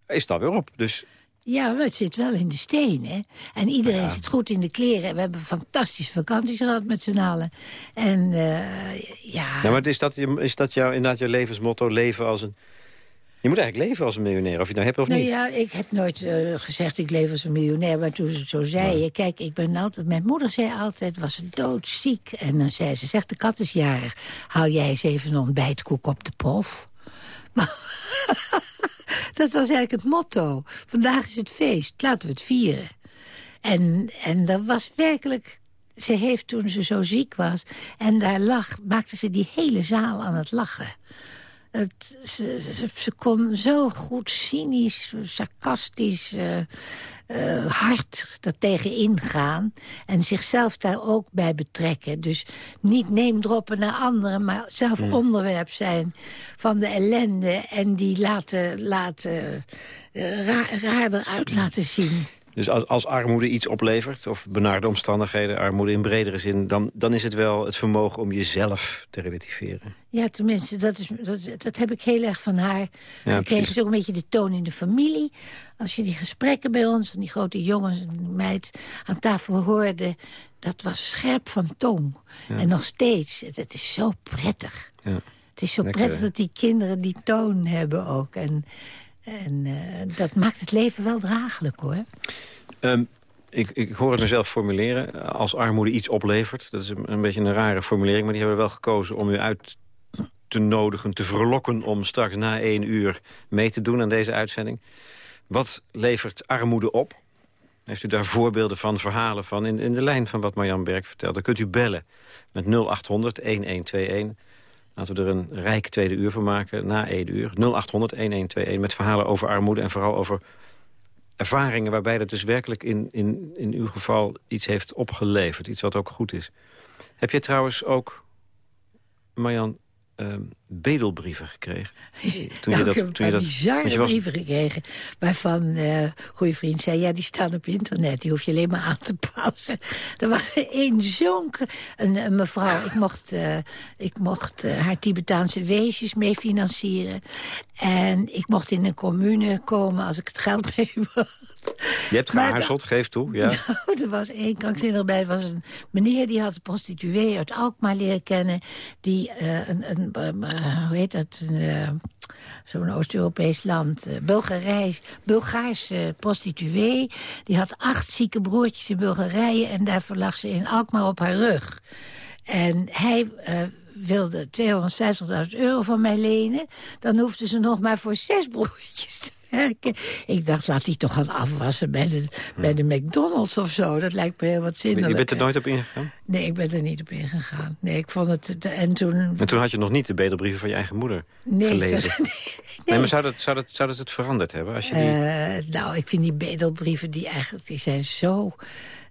is dat weer op. Dus Ja, maar het zit wel in de steen, hè. En iedereen zit goed in de kleren. We hebben fantastische vakanties gehad met z'n allen. En eh, ja... Ja, maar is dat, is dat jouw, inderdaad je levensmotto, leven als een... Je moet eigenlijk leven als een miljonair, of je het nou hebt of nou niet. ja, ik heb nooit eh, gezegd ik leef als een miljonair. Maar toen ze het zo zei, kijk, ik ben altijd... Mijn moeder zei altijd, was ze doodziek. En dan zei ze, zegt de kat is jarig. Haal jij eens even een ontbijtkoek op de pof. dat was eigenlijk het motto. Vandaag is het feest, laten we het vieren. En, en dat was werkelijk... Ze heeft toen ze zo ziek was en daar lag... maakte ze die hele zaal aan het lachen. Het, ze, ze, ze kon zo goed cynisch, sarcastisch, eh, eh, hard er tegen ingaan. En zichzelf daar ook bij betrekken. Dus niet neemdroppen naar anderen, maar zelf onderwerp zijn van de ellende. En die laten, laten eh, raar, raarder uit laten zien. Dus als, als armoede iets oplevert, of benarde omstandigheden... armoede in bredere zin, dan, dan is het wel het vermogen om jezelf te relativeren. Ja, tenminste, dat, is, dat, dat heb ik heel erg van haar Ja, gekregen. is ook een beetje de toon in de familie. Als je die gesprekken bij ons, en die grote jongens en die meid aan tafel hoorde... dat was scherp van tong. En nog steeds, het, het is zo prettig. Ja. Het is zo Lekker, prettig dat die kinderen die toon hebben ook. En, en eh, dat maakt het leven wel draaglijk, hoor. Ehm, ik, ik hoor het mezelf formuleren. Als armoede iets oplevert. Dat is een, een beetje een rare formulering. Maar die hebben we wel gekozen om u uit te nodigen, te verlokken... om straks na één uur mee te doen aan deze uitzending. Wat levert armoede op? Heeft u daar voorbeelden van, verhalen van... in, in de lijn van wat Marjan Berg vertelt? Dan kunt u bellen met 0800-1121. Laten we er een rijk tweede uur van maken, na één uur. 0800-1121 met verhalen over armoede en vooral over ervaringen waarbij dat dus werkelijk in, in, in uw geval iets heeft opgeleverd. Iets wat ook goed is. Heb je trouwens ook, Marjan, ehm, bedelbrieven gekregen? Toen je dat, ik heb toen je dat, bizarre was... brieven gekregen. Waarvan uh, een goede vriend zei, ja, die staan op internet. Die hoef je alleen maar aan te passen. Er was één zo'n... Een, mevrouw, ik mocht, uh, ik mocht uh, haar Tibetaanse weesjes mee financieren. En ik mocht in een commune komen als ik het geld mee bracht. Je hebt geaarzeld, geef toe. Ja. Nou, er was één krankzinnig bij. Er was een meneer die had een prostituee uit Alkmaar leren kennen. Die een, een, hoe heet dat... Een, zo'n Oost-Europees land. Uh, Bulgarij, Bulgaarse prostituee. Die had acht zieke broertjes in Bulgarije... en daarvoor lag ze in Alkmaar op haar rug. En hij... Wilde 250.000 euro van mij lenen... dan hoefde ze nog maar voor zes broertjes te ik dacht, laat die toch gaan afwassen bij de, bij de McDonald's of zo. Dat lijkt me heel wat zinnig. Je bent er nooit op ingegaan? Nee, ik ben er niet op ingegaan. Nee, ik vond het... En toen... En toen had je nog niet de bedelbrieven van je eigen moeder nee, gelezen? nee, nee. maar zou dat, zou, dat, zou dat het veranderd hebben? Als je die... Uh, nou, ik vind die bedelbrieven, die eigenlijk die zijn zo...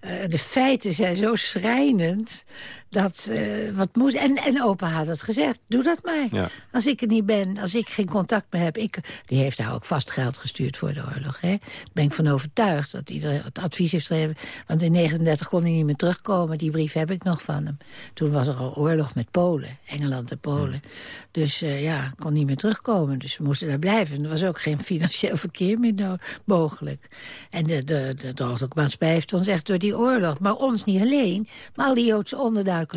Uh, de feiten zijn zo schrijnend dat, uh, wat moet, en, en opa had het gezegd, doe dat maar. Ja. Als ik er niet ben, als ik geen contact meer heb... Ik, die heeft daar ook vast geld gestuurd voor de oorlog. Hè. Daar ben ik van overtuigd dat hij het advies heeft gegeven. Want in 39 kon hij niet meer terugkomen. Die brief heb ik nog van hem. Toen was er al oorlog met Polen. Engeland en Polen. Dus uh, ja, kon niet meer terugkomen. Dus we moesten daar blijven. Er was ook geen financieel verkeer meer mogelijk. En de, de, de, de maatschappij heeft ons echt door die oorlog... maar ons niet alleen, maar al die Joodse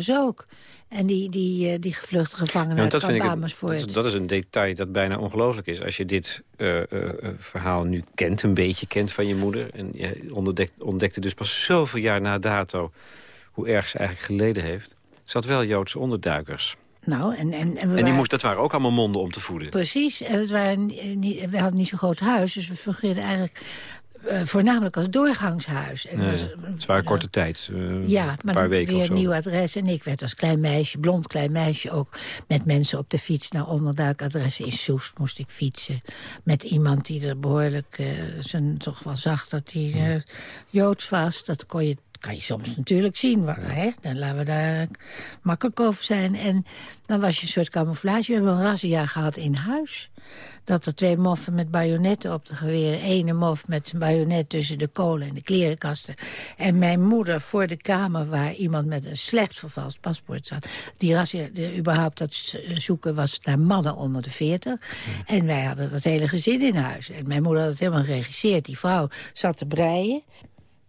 ook. En die, die, eh, die gevluchte gevangenen ja, dat, dat, dat, is een detail dat bijna ongelooflijk is. Als je dit uh, uh, verhaal nu kent, een beetje kent van je moeder... en je ontdekt, ontdekte dus pas zoveel jaar na dato... hoe erg ze eigenlijk geleden heeft... zat wel Joodse onderduikers. Nou, en, en, en, en die moest, dat waren ook allemaal monden om te voeden. Precies. En het waren niet, we hadden niet zo'n groot huis, dus we fungeerden eigenlijk uh, voornamelijk als doorgangshuis. En nee, het waren korte tijd, uh, ja, een paar weken weer een nieuw adres. En ik werd als klein meisje, blond klein meisje... ook met mensen op de fiets naar onderduikadressen. In Soest moest ik fietsen. Met iemand die er behoorlijk zijn, toch wel zag dat hij Joods was. Dat kon je kan je soms natuurlijk zien. Hè? Dan laten we daar makkelijk over zijn. En dan was je een soort camouflage. We hebben een razzia gehad in huis dat er twee moffen met bajonetten op de geweren... ene mof met zijn bajonet tussen de kolen en de klerenkasten... en mijn moeder voor de kamer waar iemand met een slecht vervalst paspoort zat. Die razzia, de, überhaupt dat zoeken was naar mannen onder de veertig. En wij hadden dat hele gezin in huis. En mijn moeder had het helemaal geregisseerd. Die vrouw zat te breien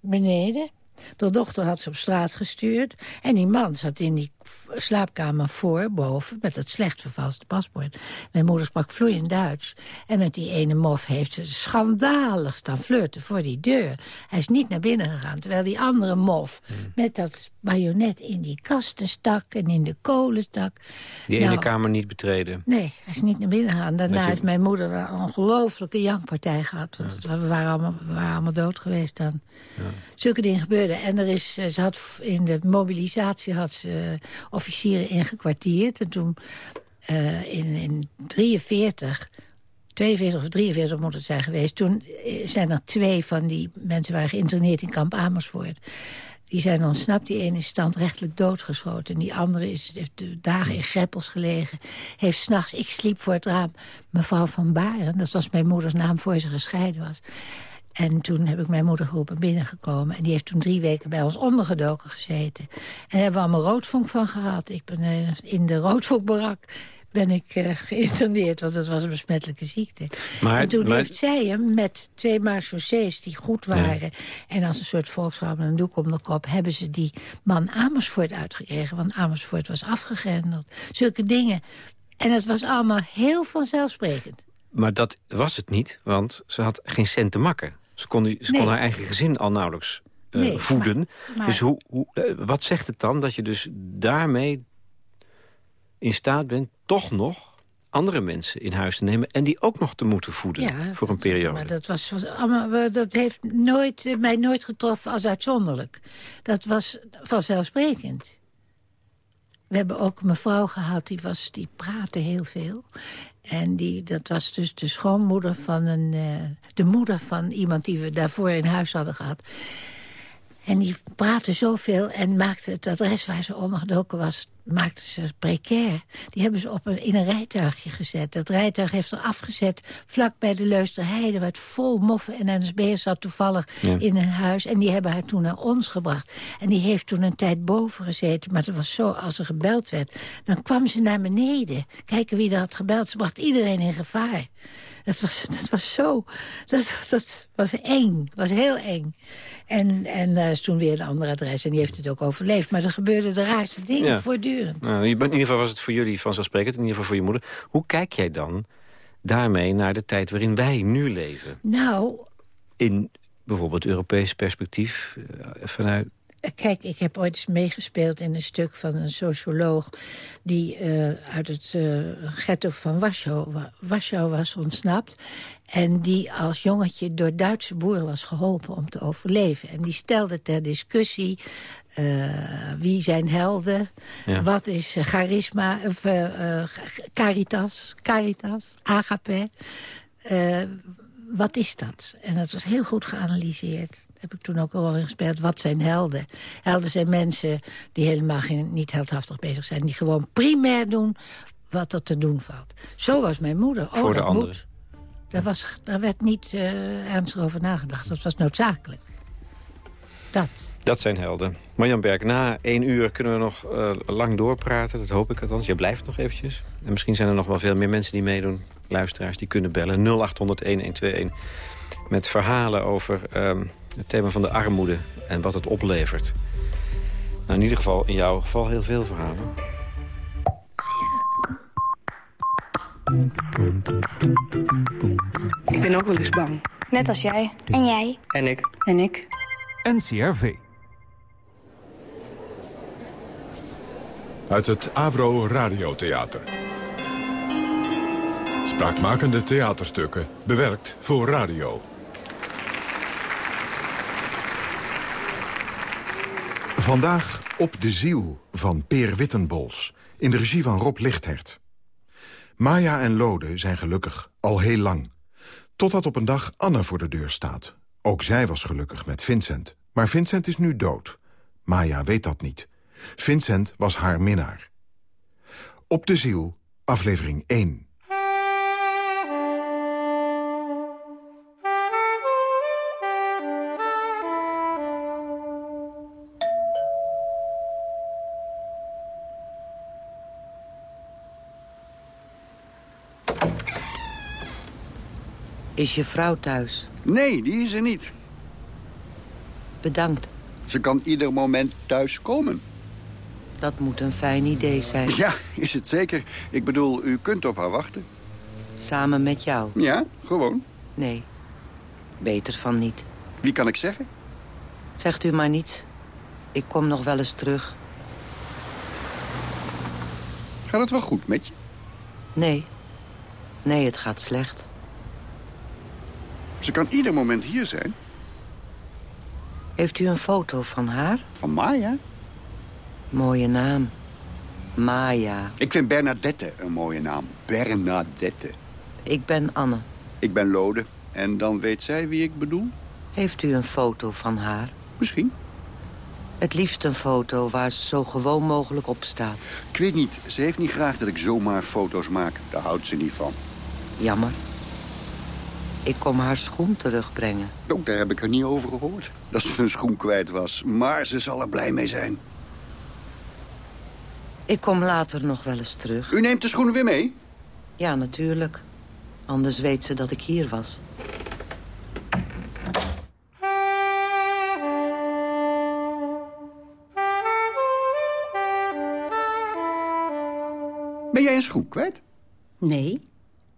beneden de dochter had ze op straat gestuurd. En die man zat in die slaapkamer voor, boven, met het slecht vervalste paspoort. Mijn moeder sprak vloeiend Duits. En met die ene mof heeft ze schandalig staan flirten voor die deur. Hij is niet naar binnen gegaan, terwijl die andere mof... Hmm. met dat bajonet in die kasten stak en in de kolen stak. Die ene nou, kamer niet betreden? Nee, hij is niet naar binnen gegaan. Daarna heeft mijn moeder een ongelofelijke jankpartij gehad. Want we, waren allemaal, we waren allemaal dood geweest dan. Ja. Zulke dingen gebeurden. En er is, ze had in de mobilisatie had ze officieren ingekwartierd. En toen uh, in, in 43, 42 of 43 moet het zijn geweest... toen eh, zijn er twee van die mensen waren geïnterneerd in kamp Amersfoort. Die zijn ontsnapt. Die ene is standrechtelijk doodgeschoten. En die andere is, heeft dagen in greppels gelegen. Heeft s'nachts, ik sliep voor het raam, mevrouw van Baren... dat was mijn moeders naam voor ze gescheiden was... En toen heb ik mijn moeder geroepen binnengekomen. En die heeft toen drie weken bij ons ondergedoken gezeten. En daar hebben we allemaal roodvonk van gehad. Ik ben uh, in de roodvonkbarak ben ik uh, geïnterneerd, want het was een besmettelijke ziekte. Maar, en toen heeft zij hem met twee marechaussées die goed waren... en als een soort volksraam een doek om de kop... hebben ze die man Amersfoort uitgekregen, want Amersfoort was afgegrendeld. Zulke dingen. En het was allemaal heel vanzelfsprekend. Maar dat was het niet, want ze had geen cent te makken. Ze kon, ze kon haar eigen gezin al nauwelijks uh, voeden. Dus hoe, hoe, uh, wat zegt het dan dat je dus daarmee in staat bent... toch nog andere mensen in huis te nemen... en die ook nog te moeten voeden ja, voor een periode. Maar dat, was, was allemaal, dat heeft nooit, mij nooit getroffen als uitzonderlijk. Dat was vanzelfsprekend. We hebben ook een mevrouw gehad, die, was, die praatte heel veel. En die, dat was dus de schoonmoeder van een... Uh, de moeder van iemand die we daarvoor in huis hadden gehad. En die praatte zoveel en maakte het adres waar ze ondergedoken was... maakten ze precair. Die hebben ze op een, in een rijtuigje gezet. Dat rijtuig heeft er afgezet vlak bij de Leusterheide... waar het vol moffen en NSB'ers zat toevallig in een huis. En die hebben haar toen naar ons gebracht. En die heeft toen een tijd boven gezeten. Maar het was zo, als er gebeld werd, dan kwam ze naar beneden. Kijken wie er had gebeld. Ze bracht iedereen in gevaar. Dat was, dat was zo... Dat, dat was eng. Dat was heel eng. En, en uh, is toen weer een andere adres. En die heeft het ook overleefd. Maar er gebeurden de raarste dingen voortdurend. Nou, in ieder geval was het voor jullie vanzelfsprekend. In ieder geval voor je moeder. Hoe kijk jij dan daarmee naar de tijd waarin wij nu leven? Nou... In bijvoorbeeld Europees perspectief uh, vanuit Kijk, ik heb ooit eens meegespeeld in een stuk van een socioloog... die uh, uit het uh, ghetto van Warschau, Warschau was ontsnapt... en die als jongetje door Duitse boeren was geholpen om te overleven. En die stelde ter discussie uh, wie zijn helden, ja. wat is charisma, of caritas, caritas, agape... wat is dat? En dat was heel goed geanalyseerd heb ik toen ook al in gespeeld. Wat zijn helden? Helden zijn mensen die helemaal geen, niet heldhaftig bezig zijn. Die gewoon primair doen wat er te doen valt. Zo was mijn moeder. Oh, Voor de moet. Daar, was, daar werd niet uh, ernstig over nagedacht. Dat was noodzakelijk. Dat. Dat zijn helden. Marjan Berg, na één uur kunnen we nog uh, lang doorpraten. Dat hoop ik althans. Je blijft nog eventjes. En misschien zijn er nog wel veel meer mensen die meedoen. Luisteraars die kunnen bellen. 0800-1121. Met verhalen over um, het thema van de armoede en wat het oplevert. Nou, in ieder geval, in jouw geval heel veel verhalen. Ik ben ook wel eens bang. Net als jij. En jij. En ik. En ik. NCRV. Uit het Avro Radiotheater. Spraakmakende theaterstukken, bewerkt voor radio. Vandaag Op de ziel van Peer Wittenbols, in de regie van Rob Lichthert. Maya en Lode zijn gelukkig, al heel lang. Totdat op een dag Anne voor de deur staat. Ook zij was gelukkig met Vincent. Maar Vincent is nu dood. Maya weet dat niet. Vincent was haar minnaar. Op de ziel, aflevering 1. Is je vrouw thuis? Nee, die is er niet. Bedankt. Ze kan ieder moment thuis komen. Dat moet een fijn idee zijn. Ja, is het zeker. Ik bedoel, u kunt op haar wachten. Samen met jou? Ja, gewoon. Nee, beter van niet. Wie kan ik zeggen? Zegt u maar niets. Ik kom nog wel eens terug. Gaat het wel goed met je? Nee. Nee, het gaat slecht. Ze kan ieder moment hier zijn. Heeft u een foto van haar? Van Maya? Mooie naam. Maya. Ik vind Bernadette een mooie naam. Bernadette. Ik ben Anne. Ik ben Lode. En dan weet zij wie ik bedoel? Heeft u een foto van haar? Misschien. Het liefst een foto waar ze zo gewoon mogelijk op staat. Ik weet niet. Ze heeft niet graag dat ik zomaar foto's maak. Daar houdt ze niet van. Jammer. Ik kom haar schoen terugbrengen. Ook daar heb ik er niet over gehoord. Dat ze een schoen kwijt was. Maar ze zal er blij mee zijn. Ik kom later nog wel eens terug. U neemt de schoenen weer mee? Ja, natuurlijk. Anders weet ze dat ik hier was. Ben jij een schoen kwijt? Nee.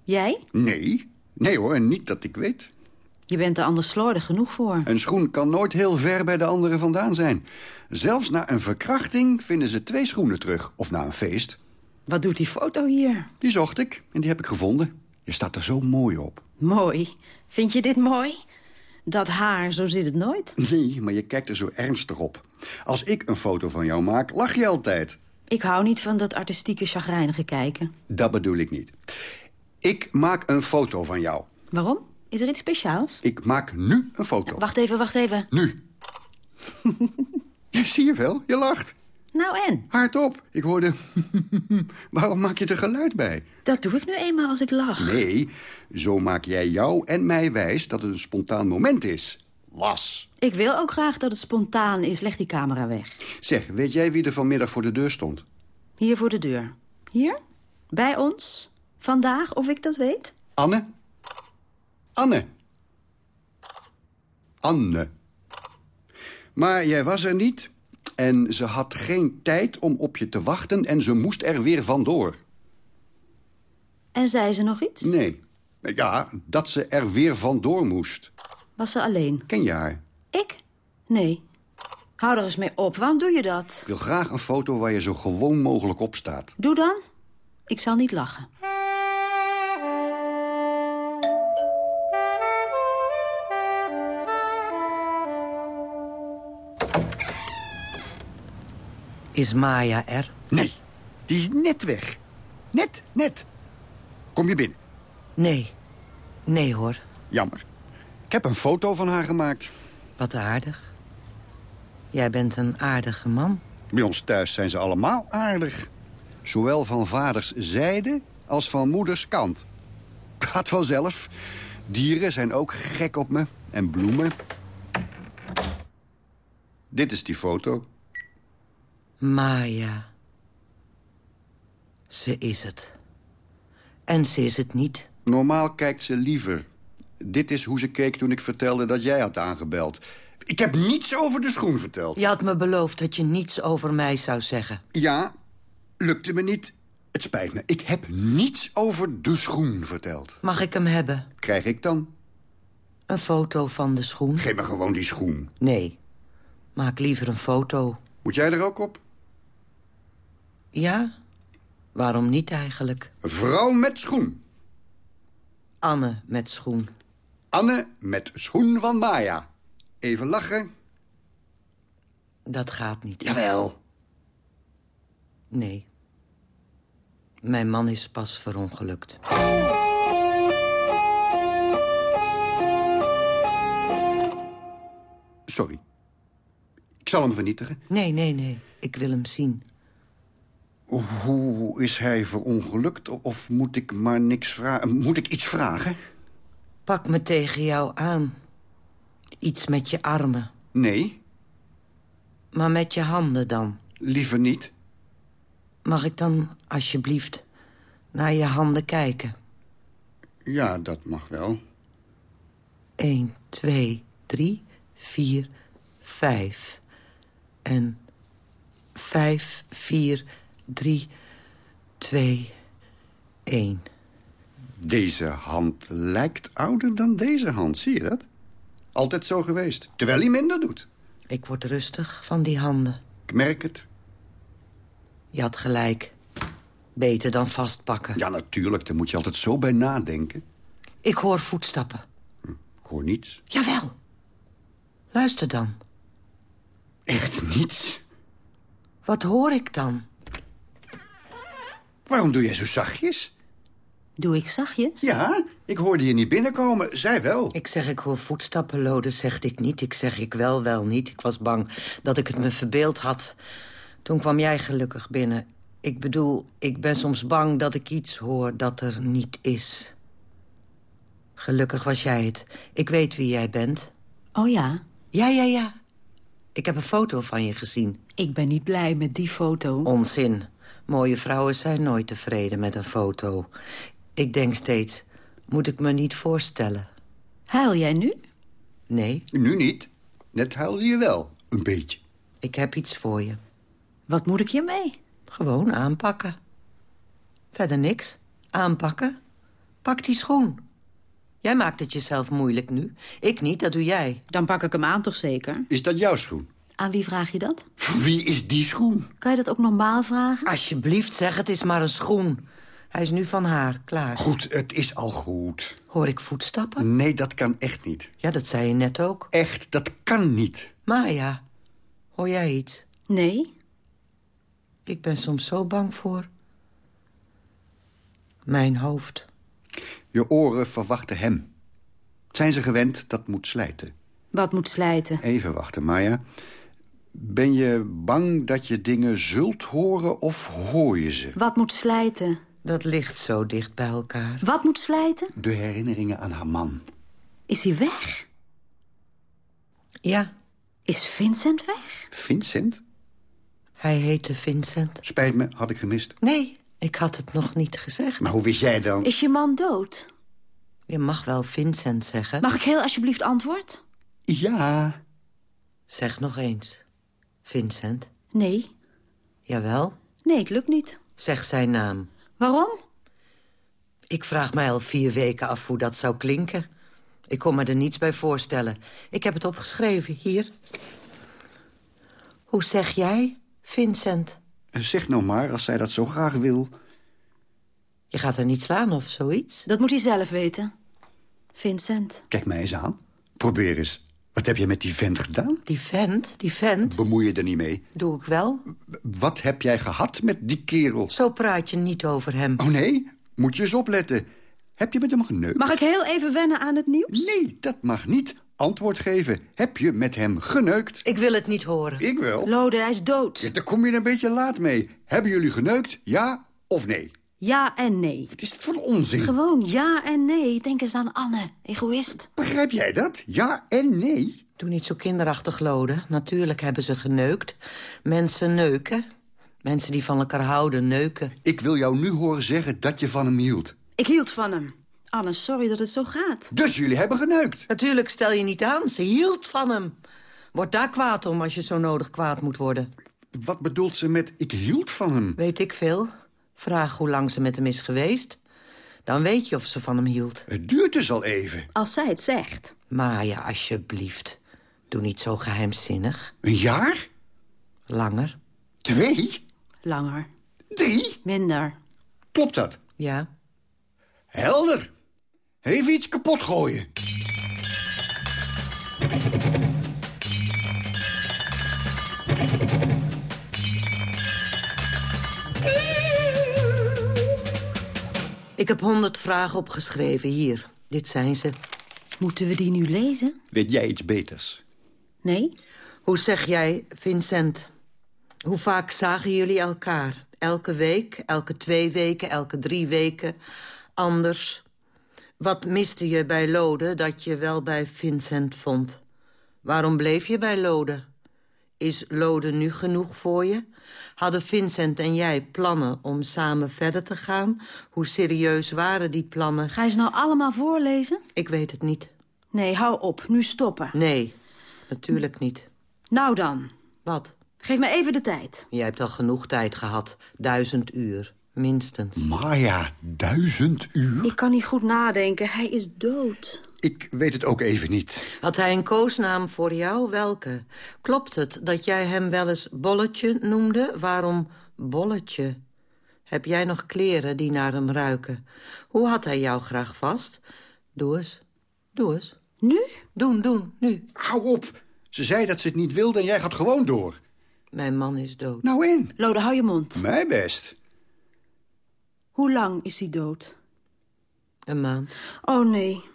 Jij? Nee. Nee hoor, niet dat ik weet. Je bent er anders slordig genoeg voor. Een schoen kan nooit heel ver bij de andere vandaan zijn. Zelfs na een verkrachting vinden ze twee schoenen terug. Of na een feest. Wat doet die foto hier? Die zocht ik en die heb ik gevonden. Je staat er zo mooi op. Mooi? Vind je dit mooi? Dat haar, zo zit het nooit. Nee, maar je kijkt er zo ernstig op. Als ik een foto van jou maak, lach je altijd. Ik hou niet van dat artistieke chagrijnige kijken. Dat bedoel ik niet. Ik maak een foto van jou. Waarom? Is er iets speciaals? Ik maak nu een foto. Wacht even, wacht even. Nu. Zie je wel, je lacht. Nou en? Hardop. Ik hoorde... Waarom maak je er geluid bij? Dat doe ik nu eenmaal als ik lach. Nee, zo maak jij jou en mij wijs dat het een spontaan moment is. Was. Ik wil ook graag dat het spontaan is. Leg die camera weg. Zeg, weet jij wie er vanmiddag voor de deur stond? Hier voor de deur. Hier? Bij ons? Vandaag, of ik dat weet? Anne? Anne. Anne. Maar jij was er niet en ze had geen tijd om op je te wachten... en ze moest er weer vandoor. En zei ze nog iets? Nee. Ja, dat ze er weer vandoor moest. Was ze alleen? Ken je haar? Ik? Nee. Hou er eens mee op. Waarom doe je dat? Ik wil graag een foto waar je zo gewoon mogelijk op staat. Doe dan. Ik zal niet lachen. Is Maya er? Nee, die is net weg. Net, net. Kom je binnen? Nee. Nee, hoor. Jammer. Ik heb een foto van haar gemaakt. Wat aardig. Jij bent een aardige man. Bij ons thuis zijn ze allemaal aardig. Zowel van vaders zijde als van moeders kant. Gaat vanzelf. Dieren zijn ook gek op me. En bloemen. Dit is die foto. Maya. Ze is het. En ze is het niet. Normaal kijkt ze liever. Dit is hoe ze keek toen ik vertelde dat jij had aangebeld. Ik heb niets over de schoen verteld. Je had me beloofd dat je niets over mij zou zeggen. Ja, lukte me niet. Het spijt me. Ik heb niets over de schoen verteld. Mag ik hem hebben? Krijg ik dan? Een foto van de schoen? Geef me gewoon die schoen. Nee. Maak liever een foto. Moet jij er ook op? Ja? Waarom niet eigenlijk? Vrouw met schoen. Anne met schoen. Anne met schoen van Maya. Even lachen. Dat gaat niet. Jawel. Nee. Mijn man is pas verongelukt. Sorry. Ik zal hem vernietigen. Nee, nee, nee. Ik wil hem zien. Hoe is hij verongelukt? Of moet ik maar niks vragen? Moet ik iets vragen? Pak me tegen jou aan. Iets met je armen. Nee. Maar met je handen dan? Liever niet. Mag ik dan, alsjeblieft, naar je handen kijken? Ja, dat mag wel. 1, 2, 3, 4, 5. En 5, 4, 3, 2, 1. Deze hand lijkt ouder dan deze hand, zie je dat? Altijd zo geweest, terwijl hij minder doet. Ik word rustig van die handen. Ik merk het. Je had gelijk. Beter dan vastpakken. Ja, natuurlijk, daar moet je altijd zo bij nadenken. Ik hoor voetstappen. Ik hoor niets. Jawel. Luister dan. Echt niets? Wat hoor ik dan? Waarom doe jij zo zachtjes? Doe ik zachtjes? Ja, ik hoorde je niet binnenkomen. Zij wel. Ik zeg ik hoor voetstappen, Lode, zegt ik niet. Ik zeg ik wel, wel niet. Ik was bang dat ik het me verbeeld had. Toen kwam jij gelukkig binnen. Ik bedoel, ik ben soms bang dat ik iets hoor dat er niet is. Gelukkig was jij het. Ik weet wie jij bent. Oh ja? Ja, ja, ja. Ik heb een foto van je gezien. Ik ben niet blij met die foto. Onzin. Mooie vrouwen zijn nooit tevreden met een foto. Ik denk steeds, moet ik me niet voorstellen. Huil jij nu? Nee. Nu niet. Net huilde je wel. Een beetje. Ik heb iets voor je. Wat moet ik hiermee? Gewoon aanpakken. Verder niks. Aanpakken. Pak die schoen. Jij maakt het jezelf moeilijk nu. Ik niet, dat doe jij. Dan pak ik hem aan toch zeker? Is dat jouw schoen? Aan wie vraag je dat? Van wie is die schoen? Kan je dat ook normaal vragen? Alsjeblieft, zeg, het is maar een schoen. Hij is nu van haar, klaar. Goed, het is al goed. Hoor ik voetstappen? Nee, dat kan echt niet. Ja, dat zei je net ook. Echt, dat kan niet. Maya, hoor jij iets? Nee. Ik ben soms zo bang voor... mijn hoofd. Je oren verwachten hem. Zijn ze gewend, dat moet slijten. Wat moet slijten? Even wachten, Maya. Ben je bang dat je dingen zult horen of hoor je ze? Wat moet slijten? Dat ligt zo dicht bij elkaar. Wat moet slijten? De herinneringen aan haar man. Is hij weg? Ja, Is Vincent weg? Vincent? hij heette Vincent. Spijt me, had ik gemist. Nee, ik had het nog niet gezegd. Maar hoe wist jij dan? Is je man dood? Je mag wel Vincent zeggen. Mag ik heel alsjeblieft antwoord? Ja. Zeg nog eens. Vincent. Nee. Jawel. Nee, het lukt niet. Zeg zijn naam. Waarom? Ik vraag mij al vier weken af hoe dat zou klinken. Ik kon me er niets bij voorstellen. Ik heb het opgeschreven, hier. Hoe zeg jij, Vincent? Zeg nou maar, als zij dat zo graag wil. Je gaat haar niet slaan of zoiets? Dat moet hij zelf weten. Vincent. Kijk mij eens aan. Probeer eens. Wat heb je met die vent gedaan? Die vent, die vent, Bemoei je er niet mee. doe ik wel. Wat heb jij gehad met die kerel? Zo praat je niet over hem. Oh nee, moet je eens opletten. Heb je met hem geneukt? Mag ik heel even wennen aan het nieuws? Nee, dat mag niet. Antwoord geven. Heb je met hem geneukt? Ik wil het niet horen. Ik wel. Lode, hij is dood. Ja, daar kom je een beetje laat mee. Hebben jullie geneukt? Ja of nee? Ja en nee. Wat is dat voor onzin? Gewoon ja en nee. Denk eens aan Anne, egoïst. Begrijp jij dat? Ja en nee? Doe niet zo kinderachtig, Lode. Natuurlijk hebben ze geneukt. Mensen neuken. Mensen die van elkaar houden, neuken. Ik wil jou nu horen zeggen dat je van hem hield. Ik hield van hem. Anne, sorry dat het zo gaat. Dus jullie hebben geneukt. Natuurlijk stel je niet aan, ze hield van hem. Word daar kwaad om als je zo nodig kwaad moet worden. Wat bedoelt ze met ik hield van hem? Weet ik veel. Vraag hoe lang ze met hem is geweest. Dan weet je of ze van hem hield. Het duurt dus al even. Als zij het zegt. Maya, alsjeblieft. Doe niet zo geheimzinnig. Een jaar? Langer. Twee? Langer. Drie? Minder. Klopt dat? Ja. Helder. Even iets kapot gooien. Ik heb honderd vragen opgeschreven. Hier, dit zijn ze. Moeten we die nu lezen? Weet jij iets beters? Nee? Hoe zeg jij, Vincent? Hoe vaak zagen jullie elkaar? Elke week, elke twee weken, elke drie weken? Anders? Wat miste je bij Lode dat je wel bij Vincent vond? Waarom bleef je bij Lode? Is Lode nu genoeg voor je? Hadden Vincent en jij plannen om samen verder te gaan? Hoe serieus waren die plannen? Ga je ze nou allemaal voorlezen? Ik weet het niet. Nee, hou op. Nu stoppen. Nee, natuurlijk niet. Nou dan. Wat? Geef me even de tijd. Jij hebt al genoeg tijd gehad. Duizend uur, minstens. Maya, duizend uur? Ik kan niet goed nadenken. Hij is dood. Ik weet het ook even niet. Had hij een koosnaam voor jou? Welke? Klopt het dat jij hem wel eens Bolletje noemde? Waarom Bolletje? Heb jij nog kleren die naar hem ruiken? Hoe had hij jou graag vast? Doe eens. Doe eens. Nu? Doen, doen, nu. Hou op. Ze zei dat ze het niet wilde en jij gaat gewoon door. Mijn man is dood. Nou in. Lode, hou je mond. Mij best. Hoe lang is hij dood? Een maand. Oh nee.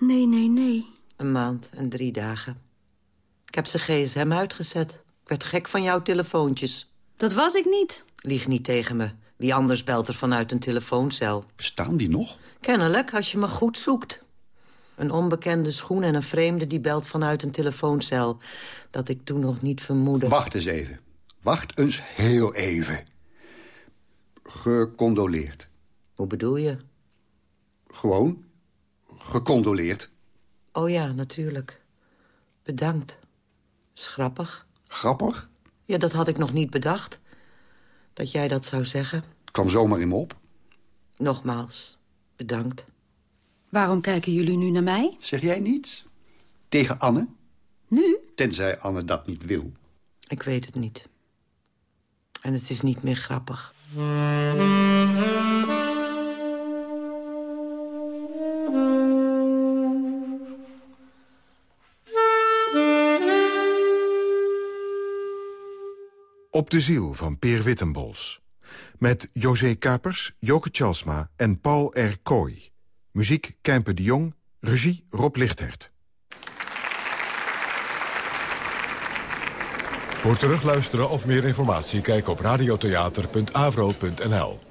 Nee, nee, nee. Een maand en drie dagen. Ik heb zijn gsm uitgezet. Ik werd gek van jouw telefoontjes. Dat was ik niet. Lieg niet tegen me. Wie anders belt er vanuit een telefooncel? Bestaan die nog? Kennelijk, als je me goed zoekt. Een onbekende schoen en een vreemde die belt vanuit een telefooncel. Dat ik toen nog niet vermoedde. Wacht eens even. Wacht eens heel even. Gecondoleerd. Hoe bedoel je? Gewoon gecondoleerd. Oh ja, natuurlijk. Bedankt. Is grappig. Grappig. Ja, dat had ik nog niet bedacht. Dat jij dat zou zeggen. Het kwam zomaar in me op. Nogmaals, bedankt. Waarom kijken jullie nu naar mij? Zeg jij niets? Tegen Anne? Nu? Tenzij Anne dat niet wil. Ik weet het niet. En het is niet meer grappig. Op de ziel van Peer Wittenbols. Met José Kapers, Joke Tjalsma en Paul R. Kooi. Muziek Kempe de Jong, regie Rob Lichthert. Voor terugluisteren of meer informatie kijk op radiotheater.avro.nl.